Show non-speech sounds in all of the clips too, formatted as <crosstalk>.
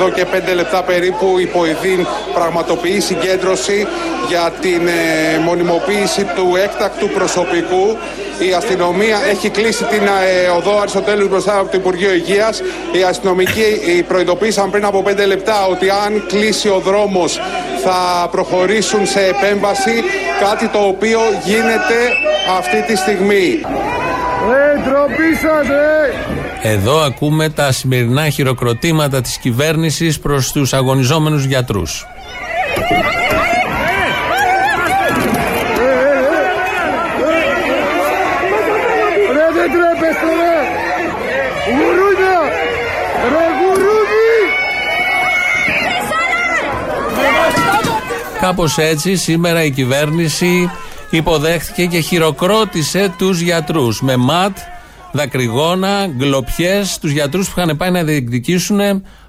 Εδώ και πέντε λεπτά περίπου η ΠΟΗΔΗΝ πραγματοποιεί συγκέντρωση για την ε, μονιμοποίηση του έκτακτου προσωπικού. Η αστυνομία έχει κλείσει την ε, οδό Αριστοτέλους μπροστά από το Υπουργείο Υγείας. Οι αστυνομικοί ε, προειδοποίησαν πριν από πέντε λεπτά ότι αν κλείσει ο δρόμος θα προχωρήσουν σε επέμβαση, κάτι το οποίο γίνεται αυτή τη στιγμή. Εδώ ακούμε τα σημερινά χειροκροτήματα της κυβέρνησης προς τους αγωνιζόμενους γιατρούς. Κάπως έτσι σήμερα η κυβέρνηση υποδέχθηκε και χειροκρότησε τους γιατρούς με ματ δακρυγόνα, γκλοπιές, τους γιατρούς που είχαν πάει να διεκδικήσουν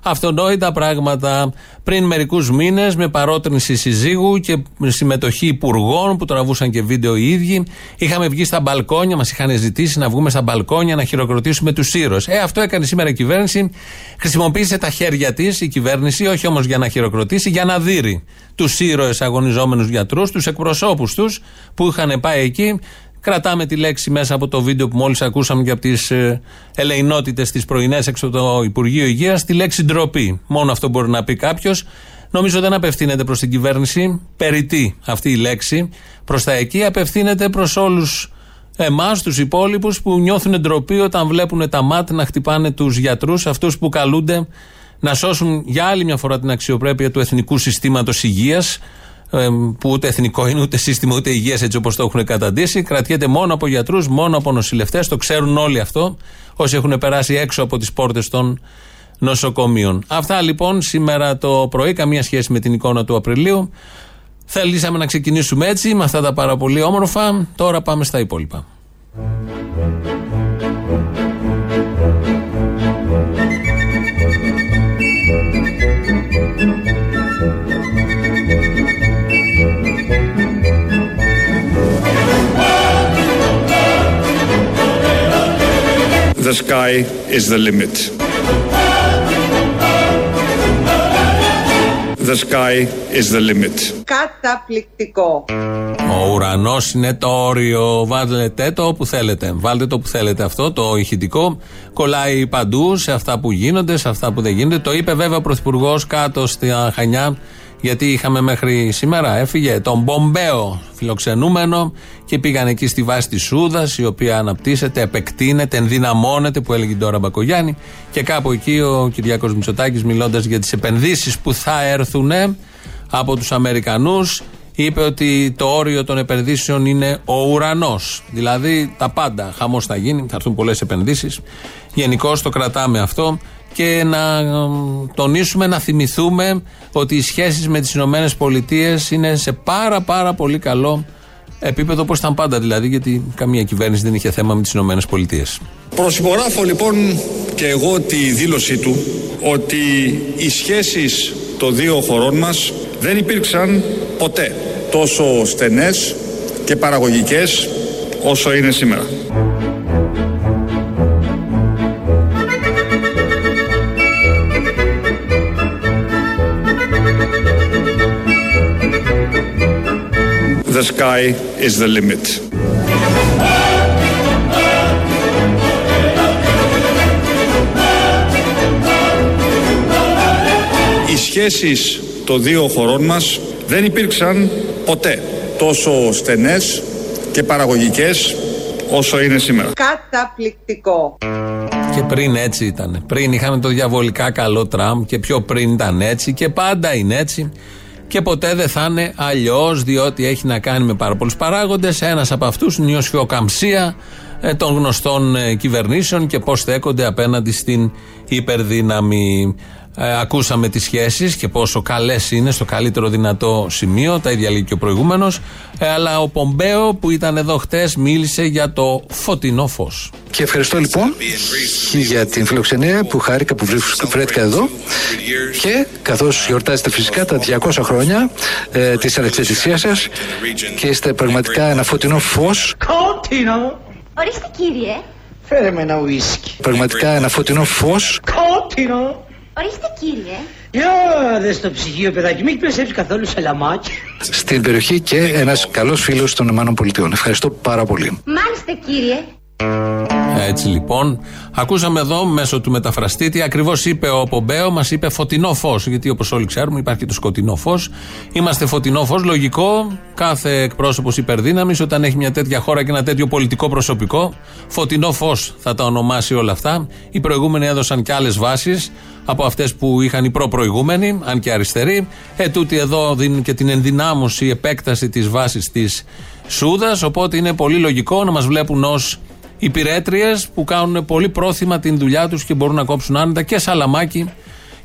αυτονόητα πράγματα. Πριν μερικούς μήνες, με παρότρινση συζύγου και συμμετοχή υπουργών που τραβούσαν και βίντεο οι ίδιοι, είχαμε βγει στα μπαλκόνια, μας είχαν ζητήσει να βγούμε στα μπαλκόνια να χειροκροτήσουμε τους ήρωες. Ε, αυτό έκανε σήμερα η κυβέρνηση. Χρησιμοποίησε τα χέρια της η κυβέρνηση, όχι όμως για να χειροκροτήσει, για να δείρει τους ήρωες αγωνιζόμενους γιατρούς, τους εκπροσώπους τους που είχαν πάει εκεί Κρατάμε τη λέξη μέσα από το βίντεο που μόλις ακούσαμε και από τις ε, ελεηνότητες της πρωινές έξω από το Υπουργείο Υγείας, τη λέξη ντροπή. Μόνο αυτό μπορεί να πει κάποιος. Νομίζω δεν απευθύνεται προς την κυβέρνηση. Περιττή αυτή η λέξη. Προς τα εκεί απευθύνεται προς όλους εμάς, τους υπόλοιπους, που νιώθουν ντροπή όταν βλέπουν τα μάτια να χτυπάνε τους γιατρούς, αυτούς που καλούνται να σώσουν για άλλη μια φορά την αξιοπρέπεια του εθνικού συστήματος υγείας, που ούτε εθνικό είναι, ούτε σύστημα, ούτε υγεία έτσι όπως το έχουν καταντήσει. Κρατιέται μόνο από γιατρούς, μόνο από νοσηλευτές. Το ξέρουν όλοι αυτό, όσοι έχουν περάσει έξω από τις πόρτες των νοσοκομείων. Αυτά λοιπόν σήμερα το πρωί, καμία σχέση με την εικόνα του Απριλίου. Θέλησαμε να ξεκινήσουμε έτσι, με αυτά τα πάρα πολύ όμορφα. Τώρα πάμε στα υπόλοιπα. The sky is the limit. The sky is the limit. Καταπληκτικό. Ο ουρανός είναι το όριο. Βάλετε το όπου θέλετε. Βάλτε το που θέλετε αυτό, το ηχητικό. Κολλάει παντού σε αυτά που γίνονται, σε αυτά που δεν γίνονται. Το είπε βέβαια ο Πρωθυπουργός κάτω στα Χανιά γιατί είχαμε μέχρι σήμερα, έφυγε τον Μπομπέο φιλοξενούμενο και πήγαν εκεί στη βάση της Σούδας, η οποία αναπτύσσεται, επεκτείνεται, ενδυναμώνεται, που έλεγε τώρα Μπακογιάννη. Και κάπου εκεί ο Κυριάκος Μητσοτάκης, μιλώντας για τις επενδύσεις που θα έρθουν από τους Αμερικανούς, είπε ότι το όριο των επενδύσεων είναι ο ουρανός. Δηλαδή τα πάντα. Χαμός θα γίνει, θα έρθουν πολλές επενδύσεις. Γενικώ το κρατάμε αυτό και να τονίσουμε, να θυμηθούμε ότι οι σχέσεις με τις Ηνωμένες Πολιτείες είναι σε πάρα πάρα πολύ καλό επίπεδο όπως ήταν πάντα δηλαδή γιατί καμία κυβέρνηση δεν είχε θέμα με τις Ηνωμένες Πολιτείες. Προσυπογράφω λοιπόν και εγώ τη δήλωσή του ότι οι σχέσεις των δύο χωρών μας δεν υπήρξαν ποτέ τόσο στενές και παραγωγικές όσο είναι σήμερα. The sky is the limit. Οι σχέσεις των δύο χωρών μας δεν υπήρξαν ποτέ τόσο στενές και παραγωγικές όσο είναι σήμερα. Καταπληκτικό. Και πριν έτσι ήταν. Πριν είχαμε το διαβολικά καλό Τραμπ και πιο πριν ήταν έτσι και πάντα είναι έτσι και ποτέ δεν θα είναι αλλιώς, διότι έχει να κάνει με πάρα πολλούς παράγοντες. Ένας από αυτούς είναι η οσφιοκαμψία ε, των γνωστών ε, κυβερνήσεων και πώς στέκονται απέναντι στην υπερδύναμη. Ε, ακούσαμε τις σχέσεις και πόσο καλές είναι στο καλύτερο δυνατό σημείο, τα ίδια λέει και ο προηγούμενος, ε, αλλά ο Πομπέο που ήταν εδώ χτες μίλησε για το φωτεινό φως. Και ευχαριστώ λοιπόν για την φιλοξενία που χάρηκα που βρέθηκα εδώ και καθώς γιορτάζετε φυσικά τα 200 χρόνια ε, της ανεξαρτησίας σας και είστε πραγματικά ένα φωτεινό φως. Κότινο. Ορίστε κύριε. Φέρε με ένα ουίσκι. Πραγματικά ένα φωτεινό φως. Κότινο. Ορίστε κύριε. Για δες στο ψυγείο, παιδάκι, μην έχεις περισσέψει καθόλου σαλαμάκι. Στην περιοχή και ένας καλός φίλος των ΗΠΑ. Ευχαριστώ πάρα πολύ. Μάλιστα κύριε. Έτσι λοιπόν, ακούσαμε εδώ μέσω του μεταφραστή τι ακριβώς είπε ο Πομπέο. Μας είπε φωτεινό φως. Γιατί όπως όλοι ξέρουμε, υπάρχει και το σκοτεινό φως. Είμαστε φωτεινό φως. Λογικό, κάθε εκπρόσωπος υπερδύναμης, όταν έχει μια τέτοια χώρα και ένα τέτοιο πολιτικό προσωπικό, φωτεινό φως θα τα ονομάσει όλα αυτά. Οι προηγούμενοι έδωσαν και άλλες βάσεις από αυτές που είχαν οι προ-προηγούμενοι, αν και αριστεροί. Ε, τούτοι εδώ δίνουν και την ενδυνάμωση, επέκταση της βάσης της Σούδας. Οπότε είναι πολύ λογικό να μας βλέπουν ως υπηρέτριες που κάνουν πολύ πρόθυμα την δουλειά τους και μπορούν να κόψουν άνετα και σαλαμάκι.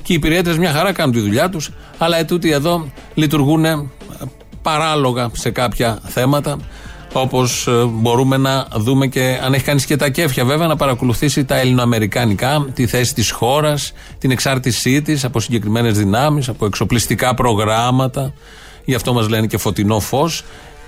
Και οι υπηρέτριες μια χαρά κάνουν τη δουλειά τους, αλλά ετούτοι εδώ λειτουργούν παράλογα σε κάποια θέματα. Όπως μπορούμε να δούμε και αν έχει κανείς και τα κέφια βέβαια να παρακολουθήσει τα ελληνοαμερικάνικα, τη θέση της χώρας, την εξάρτησή της από συγκεκριμένες δυνάμεις, από εξοπλιστικά προγράμματα. Γι' αυτό μας λένε και φωτεινό φως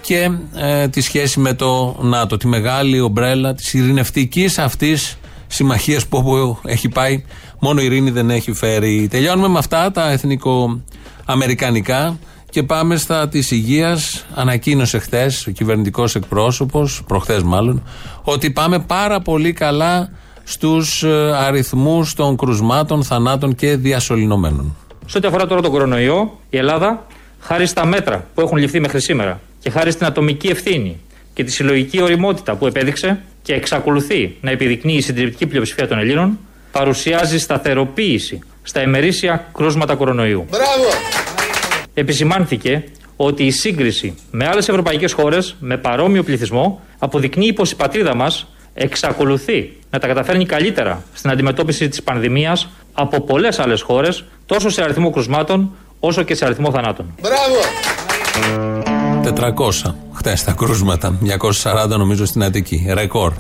και ε, τη σχέση με το ΝΑΤΟ, τη μεγάλη ομπρέλα της ειρηνευτικής αυτής συμμαχίας που όπου έχει πάει, μόνο η ειρήνη δεν έχει φέρει. Τελειώνουμε με αυτά τα εθνικοαμερικανικά και πάμε στα της υγείας. Ανακοίνωσε χθες ο κυβερνητικός εκπρόσωπος, προχθές μάλλον, ότι πάμε πάρα πολύ καλά στους ε, αριθμούς των κρουσμάτων, θανάτων και διασωληνωμένων. Σε ό,τι αφορά τώρα τον κορονοϊό, η Ελλάδα, χάρη στα μέτρα που έχουν ληφθεί μέχρι σήμερα, και χάρη στην ατομική ευθύνη και τη συλλογική οριμότητα που επέδειξε και εξακολουθεί να επιδεικνύει η συντριπτική πλειοψηφία των Ελλήνων, παρουσιάζει σταθεροποίηση στα ημερήσια κρούσματα κορονοϊού. Μπράβο! Επισημάνθηκε ότι η σύγκριση με άλλες ευρωπαϊκές χώρες με παρόμοιο πληθυσμό αποδεικνύει πως η πατρίδα μας εξακολουθεί να τα καταφέρνει καλύτερα στην αντιμετώπιση της πανδημίας από πολλές άλλες χώρες, τόσο σε αριθμό κρουσμάτων όσο και σε αριθμό θανάτων. Μπράβο! 400 χτε τα κρούσματα. 240 νομίζω στην Αττική. Ρεκόρ.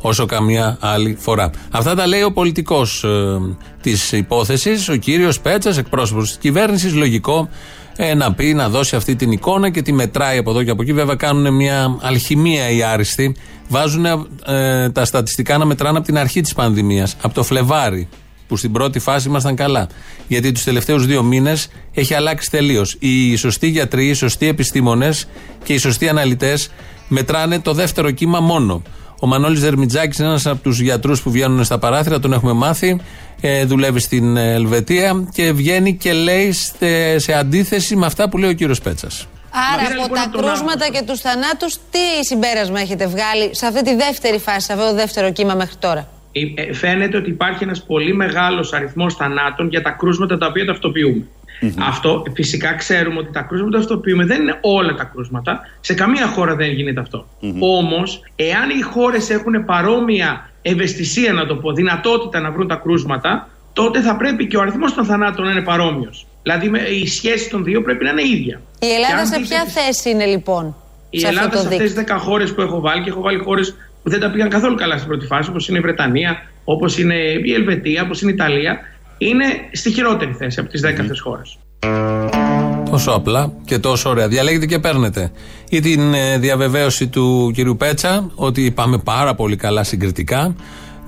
Όσο καμία άλλη φορά. Αυτά τα λέει ο πολιτικός ε, της υπόθεσης, ο κύριος Πέτσας, εκπρόσωπος της κυβέρνησης. Λογικό ε, να πει, να δώσει αυτή την εικόνα και τη μετράει από εδώ και από εκεί. Βέβαια, κάνουν μια αλχημία οι άριστοι. Βάζουν ε, τα στατιστικά να μετράνε από την αρχή της πανδημίας, από το Φλεβάρι που στην πρώτη φάση ήμασταν καλά. Γιατί τους τελευταίους δύο μήνες έχει αλλάξει τελείως. Οι σωστοί γιατροί, οι σωστοί επιστήμονες και οι σωστοί αναλυτές μετράνε το δεύτερο κύμα μόνο. Ο Μανώλης Δερμιτζάκης είναι ένας από τους γιατρούς που βγαίνουν στα παράθυρα, τον έχουμε μάθει. Ε, δουλεύει στην Ελβετία και βγαίνει και λέει σε αντίθεση με αυτά που λέει ο κύριος Πέτσας. Άρα από λοιπόν τα κρούσματα και τους θανάτους, τι συμπέρασμα έχετε βγάλει σε αυτή τη δεύτερη φάση, σε αυτό το δεύτερο κύμα μέχρι τώρα; Ε, ε, φαίνεται ότι υπάρχει ένας πολύ μεγάλος αριθμός θανάτων για τα κρούσματα τα οποία ταυτοποιούμε. Αυτό φυσικά ξέρουμε ότι τα κρούσματα που ταυτοποιούμε δεν είναι όλα τα κρούσματα. Σε καμία χώρα δεν γίνεται αυτό. Mm-hmm. Όμως, εάν οι χώρες έχουν παρόμοια ευαισθησία, να το πω, δυνατότητα να βρουν τα κρούσματα, τότε θα πρέπει και ο αριθμός των θανάτων να είναι παρόμοιος. Δηλαδή, η σχέση των δύο πρέπει να είναι ίδια. Η Ελλάδα σε ποια θέση είναι λοιπόν, Η Ελλάδα σε αυτές τις 10 χώρες που έχω βάλει και έχω βάλει χώρες που δεν τα πήγαν καθόλου καλά στην πρώτη φάση, όπως είναι η Βρετανία, όπως είναι η Ελβετία, όπως είναι η Ιταλία, είναι στη χειρότερη θέση από τις 10 αυτέ χώρες. Τόσο απλά και τόσο ωραία. Διαλέγετε και παίρνετε. Ή την ε, διαβεβαίωση του κυρίου Πέτσα ότι πάμε πάρα πολύ καλά συγκριτικά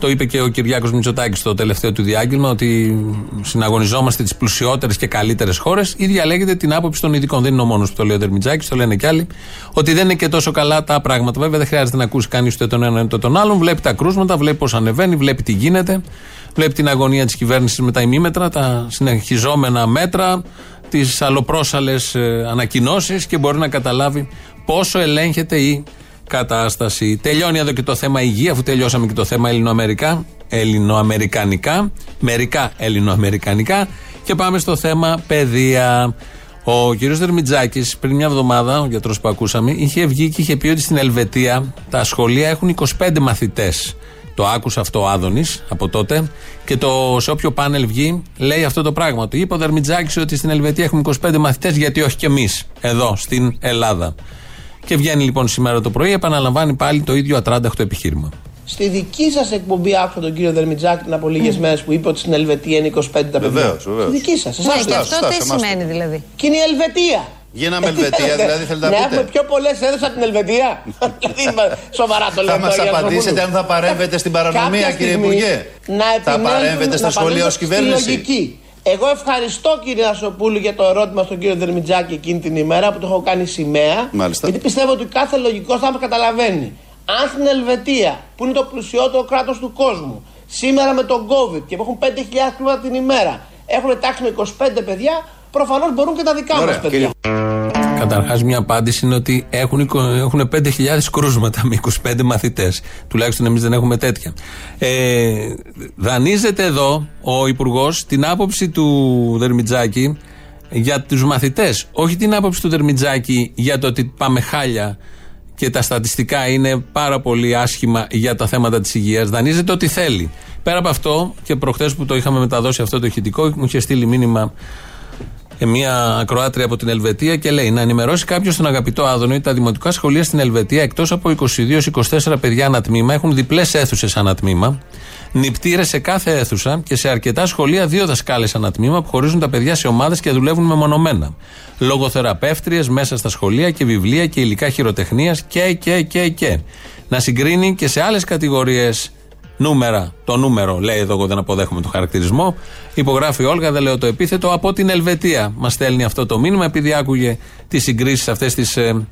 το είπε και ο Κυριάκος Μητσοτάκης στο τελευταίο του διάγγελμα ότι συναγωνιζόμαστε τις πλουσιότερες και καλύτερες χώρες ή διαλέγεται την άποψη των ειδικών. Δεν είναι ο μόνος που το λέει ο Δερμιτζάκης, το λένε κι άλλοι. Ότι δεν είναι και τόσο καλά τα πράγματα. Βέβαια δεν χρειάζεται να ακούσει κανείς ούτε τον έναν ούτε τον άλλον. Βλέπει τα κρούσματα, βλέπει πώς ανεβαίνει, βλέπει τι γίνεται. Βλέπει την αγωνία της κυβέρνησης με τα ημίμετρα, τα συνεχιζόμενα μέτρα, τις αλλοπρόσαλες ανακοινώσεις και μπορεί να καταλάβει πόσο ελέγχεται η κατάσταση. Τελειώνει εδώ και το θέμα υγεία, αφού τελειώσαμε και το θέμα ελληνοαμερικά, ελληνοαμερικανικά, μερικά ελληνοαμερικανικά και πάμε στο θέμα παιδεία. Ο κ. Δερμιτζάκης, πριν μια εβδομάδα, ο γιατρός που ακούσαμε, είχε βγει και είχε πει ότι στην Ελβετία τα σχολεία έχουν 25 μαθητές. Το άκουσε αυτό ο Άδωνης από τότε και το, σε όποιο πάνελ βγει λέει αυτό το πράγμα. Του είπε ο Δερμιτζάκης ότι στην Ελβετία έχουμε 25 μαθητές, γιατί όχι και εμείς εδώ στην Ελλάδα. Και βγαίνει λοιπόν σήμερα το πρωί, επαναλαμβάνει πάλι το ίδιο ατράνταχτο επιχείρημα. Στη δική σας εκπομπή άκουσα τον κύριο Δερμιτζάκη πριν από λίγες mm. μέρες που είπε ότι στην Ελβετία είναι 25 τα παιδιά. Βεβαίως, βεβαίως. Στη δική σας. Ναι, και αυτό τι σημαίνει δηλαδή; Και είναι η Ελβετία. Γίναμε Ελβετία, δηλαδή θέλετε να πείτε. Ναι, έχουμε πιο πολλές έδωσε από την Ελβετία. <laughs> δηλαδή, σοβαρά το λέω. Θα μας απαντήσετε αν θα παρέμβετε στην παρανομία, κύριε Υπουργέ. Θα παρέμβετε στα σχολεία ως κυβέρνηση. Εγώ ευχαριστώ κύριε Ασοπούλου για το ερώτημα στον κύριο Δερμιτζάκη εκείνη την ημέρα που το έχω κάνει σημαία. Μάλιστα. Γιατί πιστεύω ότι κάθε λογικός θα καταλαβαίνει. Αν στην Ελβετία, που είναι το πλουσιότερο κράτος του κόσμου, σήμερα με τον COVID και που έχουν 5.000 κρούματα την ημέρα, έχουν τάξει με 25 παιδιά, προφανώς μπορούν και τα δικά μας παιδιά. Καταρχάς, μια απάντηση είναι ότι έχουν, εικο- έχουν 5.000 κρούσματα με 25 μαθητές. Τουλάχιστον εμείς δεν έχουμε τέτοια. Ε, δανείζεται εδώ ο Υπουργός την άποψη του Δερμιτζάκη για τους μαθητές. Όχι την άποψη του Δερμιτζάκη για το ότι πάμε χάλια και τα στατιστικά είναι πάρα πολύ άσχημα για τα θέματα της υγείας. Δανείζεται ό,τι θέλει. Πέρα από αυτό, και προχθέ που το είχαμε μεταδώσει αυτό το ηχητικό, μου είχε στείλει μήνυμα ε, μια ακροάτρια από την Ελβετία και λέει να ενημερώσει κάποιος τον αγαπητό Άδωνο ότι τα δημοτικά σχολεία στην Ελβετία εκτός από 22-24 παιδιά ανά τμήμα έχουν διπλές αίθουσες ανά τμήμα, νηπτήρε σε κάθε αίθουσα και σε αρκετά σχολεία δύο δασκάλες ανά τμήμα που χωρίζουν τα παιδιά σε ομάδες και δουλεύουν μεμονωμένα. Λογοθεραπεύτριες μέσα στα σχολεία και βιβλία και υλικά χειροτεχνίας και, και, και, και. Να συγκρίνει και σε άλλες κατηγορίες νούμερα. Το νούμερο λέει εδώ, εγώ δεν αποδέχομαι το χαρακτηρισμό. Υπογράφει η Όλγα, δεν λέω το επίθετο. Από την Ελβετία μας στέλνει αυτό το μήνυμα, επειδή άκουγε τις συγκρίσεις αυτές τις ε,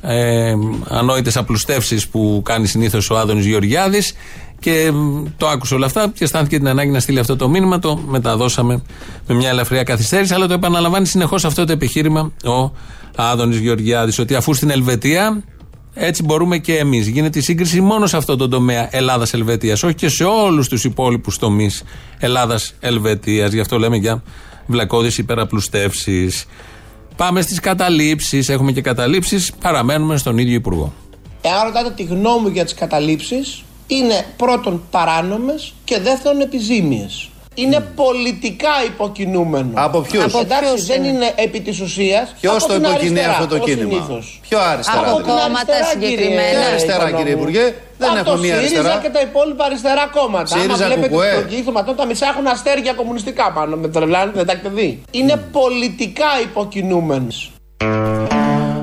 ε, ανόητες απλουστεύσεις που κάνει συνήθως ο Άδωνης Γεωργιάδης. Και μ, το άκουσε όλα αυτά και αισθάνθηκε την ανάγκη να στείλει αυτό το μήνυμα. Το μεταδώσαμε με μια ελαφριά καθυστέρηση, αλλά το επαναλαμβάνει συνεχώς αυτό το επιχείρημα ο Άδωνης Γεωργιάδης. Ότι αφού στην Ελβετία έτσι μπορούμε και εμείς. Γίνεται η σύγκριση μόνο σε αυτό το τομέα Ελλάδα-Ελβετία, όχι και σε όλους τους υπόλοιπους τομείς Ελλάδα-Ελβετία. Γι' αυτό λέμε για βλακώδεις υπεραπλουστεύσεις. Πάμε στις καταλήψεις. Έχουμε και καταλήψεις. Παραμένουμε στον ίδιο Υπουργό. Εάν ρωτάτε τη γνώμη μου για τις καταλήψεις, είναι πρώτον παράνομες και δεύτερον επιζήμιες. Είναι πολιτικά υποκινούμενο. Από ποιους; Από Εντάξει, ποιους δεν είναι; είναι επί της ουσίας. Ποιος το υποκινεί αυτό το κίνημα; Ποιο αριστερά; Από δηλαδή. κόμματα συγκεκριμένα. Ποια αριστερά, κύριε Υπουργέ; Δεν από έχουμε το μία ΣΥΡΙΖΑ αριστερά. και τα υπόλοιπα αριστερά κόμματα. ΣΥΡΙΖΑ, Άμα βλέπετε κουκουέ. το κοίθωμα, τότε τα μισά έχουν αστέρια κομμουνιστικά πάνω. Με το ρευλάνι, δεν τα έχετε δει. Είναι πολιτικά υποκινούμενος.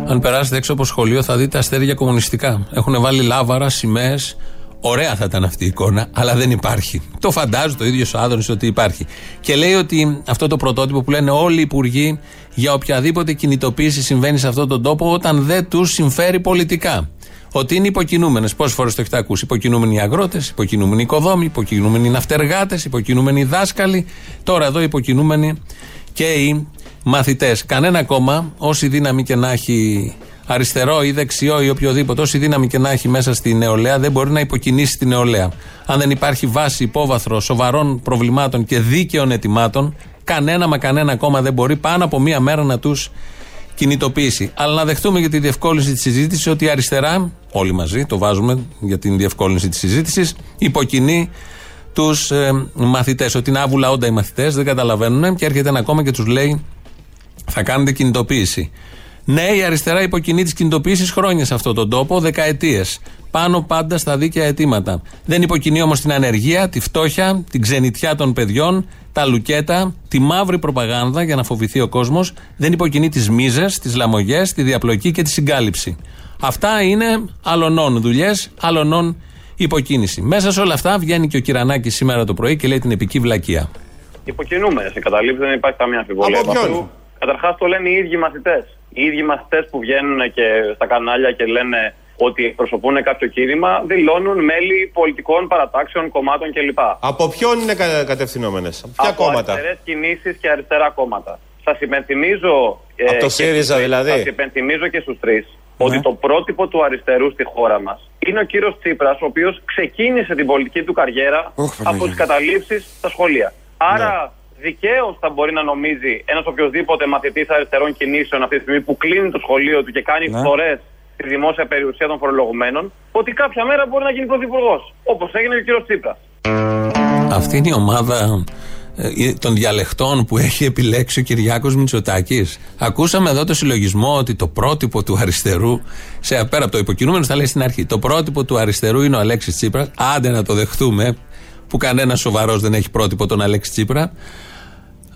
Αν περάσετε έξω από σχολείο, θα δείτε αστέρια κομμουνιστικά. Έχουν βάλει λάβαρα, σημαίες. Ωραία θα ήταν αυτή η εικόνα, αλλά δεν υπάρχει. Το φαντάζω το ίδιο ο Άδωνης ότι υπάρχει. Και λέει ότι αυτό το πρωτότυπο που λένε όλοι οι υπουργοί για οποιαδήποτε κινητοποίηση συμβαίνει σε αυτόν τον τόπο όταν δεν τους συμφέρει πολιτικά. Ότι είναι υποκινούμενες. Πόσες φορές το έχετε ακούσει; Υποκινούμενοι αγρότες, υποκινούμενοι οικοδόμοι, υποκινούμενοι ναυτεργάτες, υποκινούμενοι δάσκαλοι. Τώρα εδώ υποκινούμενοι και οι μαθητές. Κανένα κόμμα, όση δύναμη και να έχει αριστερό ή δεξιό ή οποιοδήποτε, όση δύναμη και να έχει μέσα στη νεολαία, δεν μπορεί να υποκινήσει τη νεολαία. Αν δεν υπάρχει βάση, υπόβαθρο σοβαρών προβλημάτων και δίκαιων ετοιμάτων, κανένα μα κανένα κόμμα δεν μπορεί πάνω από μία μέρα να τους κινητοποίηση. Αλλά να δεχτούμε για τη διευκόλυνση της συζήτησης ότι η αριστερά, όλοι μαζί το βάζουμε για την διευκόλυνση της συζήτησης, υποκινεί τους ε, μαθητές. Ότι είναι άβουλα όντα οι μαθητές, δεν καταλαβαίνουν και έρχεται ένα κόμμα και τους λέει θα κάνετε κινητοποίηση. Ναι, η αριστερά υποκινεί τις κινητοποίησει χρόνια σε αυτόν τον τόπο, δεκαετίες. Πάνω πάντα στα δίκαια αιτήματα. Δεν υποκινεί όμως την ανεργία, τη φτώχεια, την ξενιτιά των παιδιών, τα λουκέτα, τη μαύρη προπαγάνδα για να φοβηθεί ο κόσμος. Δεν υποκινεί τις μίζες, τις λαμογές, τη διαπλοκή και τη συγκάλυψη. Αυτά είναι αλωνών δουλειές, αλωνών υποκίνηση. Μέσα σε όλα αυτά βγαίνει και ο Κυρανάκης σήμερα το πρωί και λέει την επική βλακεία. Υποκινούμενε οι καταλήψει, δεν υπάρχει καμία αμφιβολία. Από ποιον; Καταρχάς το λένε οι ίδιοι μαθητές. Οι ίδιοι μαθητές που βγαίνουν και στα κανάλια και λένε ότι εκπροσωπούν κάποιο κίνημα, δηλώνουν μέλη πολιτικών παρατάξεων, κομμάτων κλπ. Από ποιον είναι κα, κατευθυνόμενες, ποια από κόμματα; αριστερές κινήσεις και αριστερά κόμματα. Σας υπενθυμίζω. ε, Από το και ΣΥΡΙΖΑ στους τρεις, δηλαδή; Σας υπενθυμίζω και στους τρεις ότι το πρότυπο του αριστερού στη χώρα μας είναι ο κύριος Τσίπρας, ο οποίος ξεκίνησε την πολιτική του καριέρα από τις καταλήψεις στα σχολεία. Άρα δικαίως θα μπορεί να νομίζει ένας οποιοδήποτε μαθητής αριστερών κινήσεων αυτή τη στιγμή που κλείνει το σχολείο του και κάνει Ναι. φθορέ στη δημόσια περιουσία των φορολογουμένων, ότι κάποια μέρα μπορεί να γίνει πρωθυπουργός. Όπως έγινε και ο κύριος Τσίπρας. Αυτή είναι η ομάδα ε, των διαλεχτών που έχει επιλέξει ο Κυριάκος Μητσοτάκης. Ακούσαμε εδώ το συλλογισμό ότι το πρότυπο του αριστερού, σε πέρα από το υποκινούμενος, θα λέει στην αρχή, το πρότυπο του αριστερού είναι ο Αλέξης Τσίπρας. Άντε να το δεχτούμε, που κανένας σοβαρός δεν έχει πρότυπο τον Αλέξη Τσίπρα.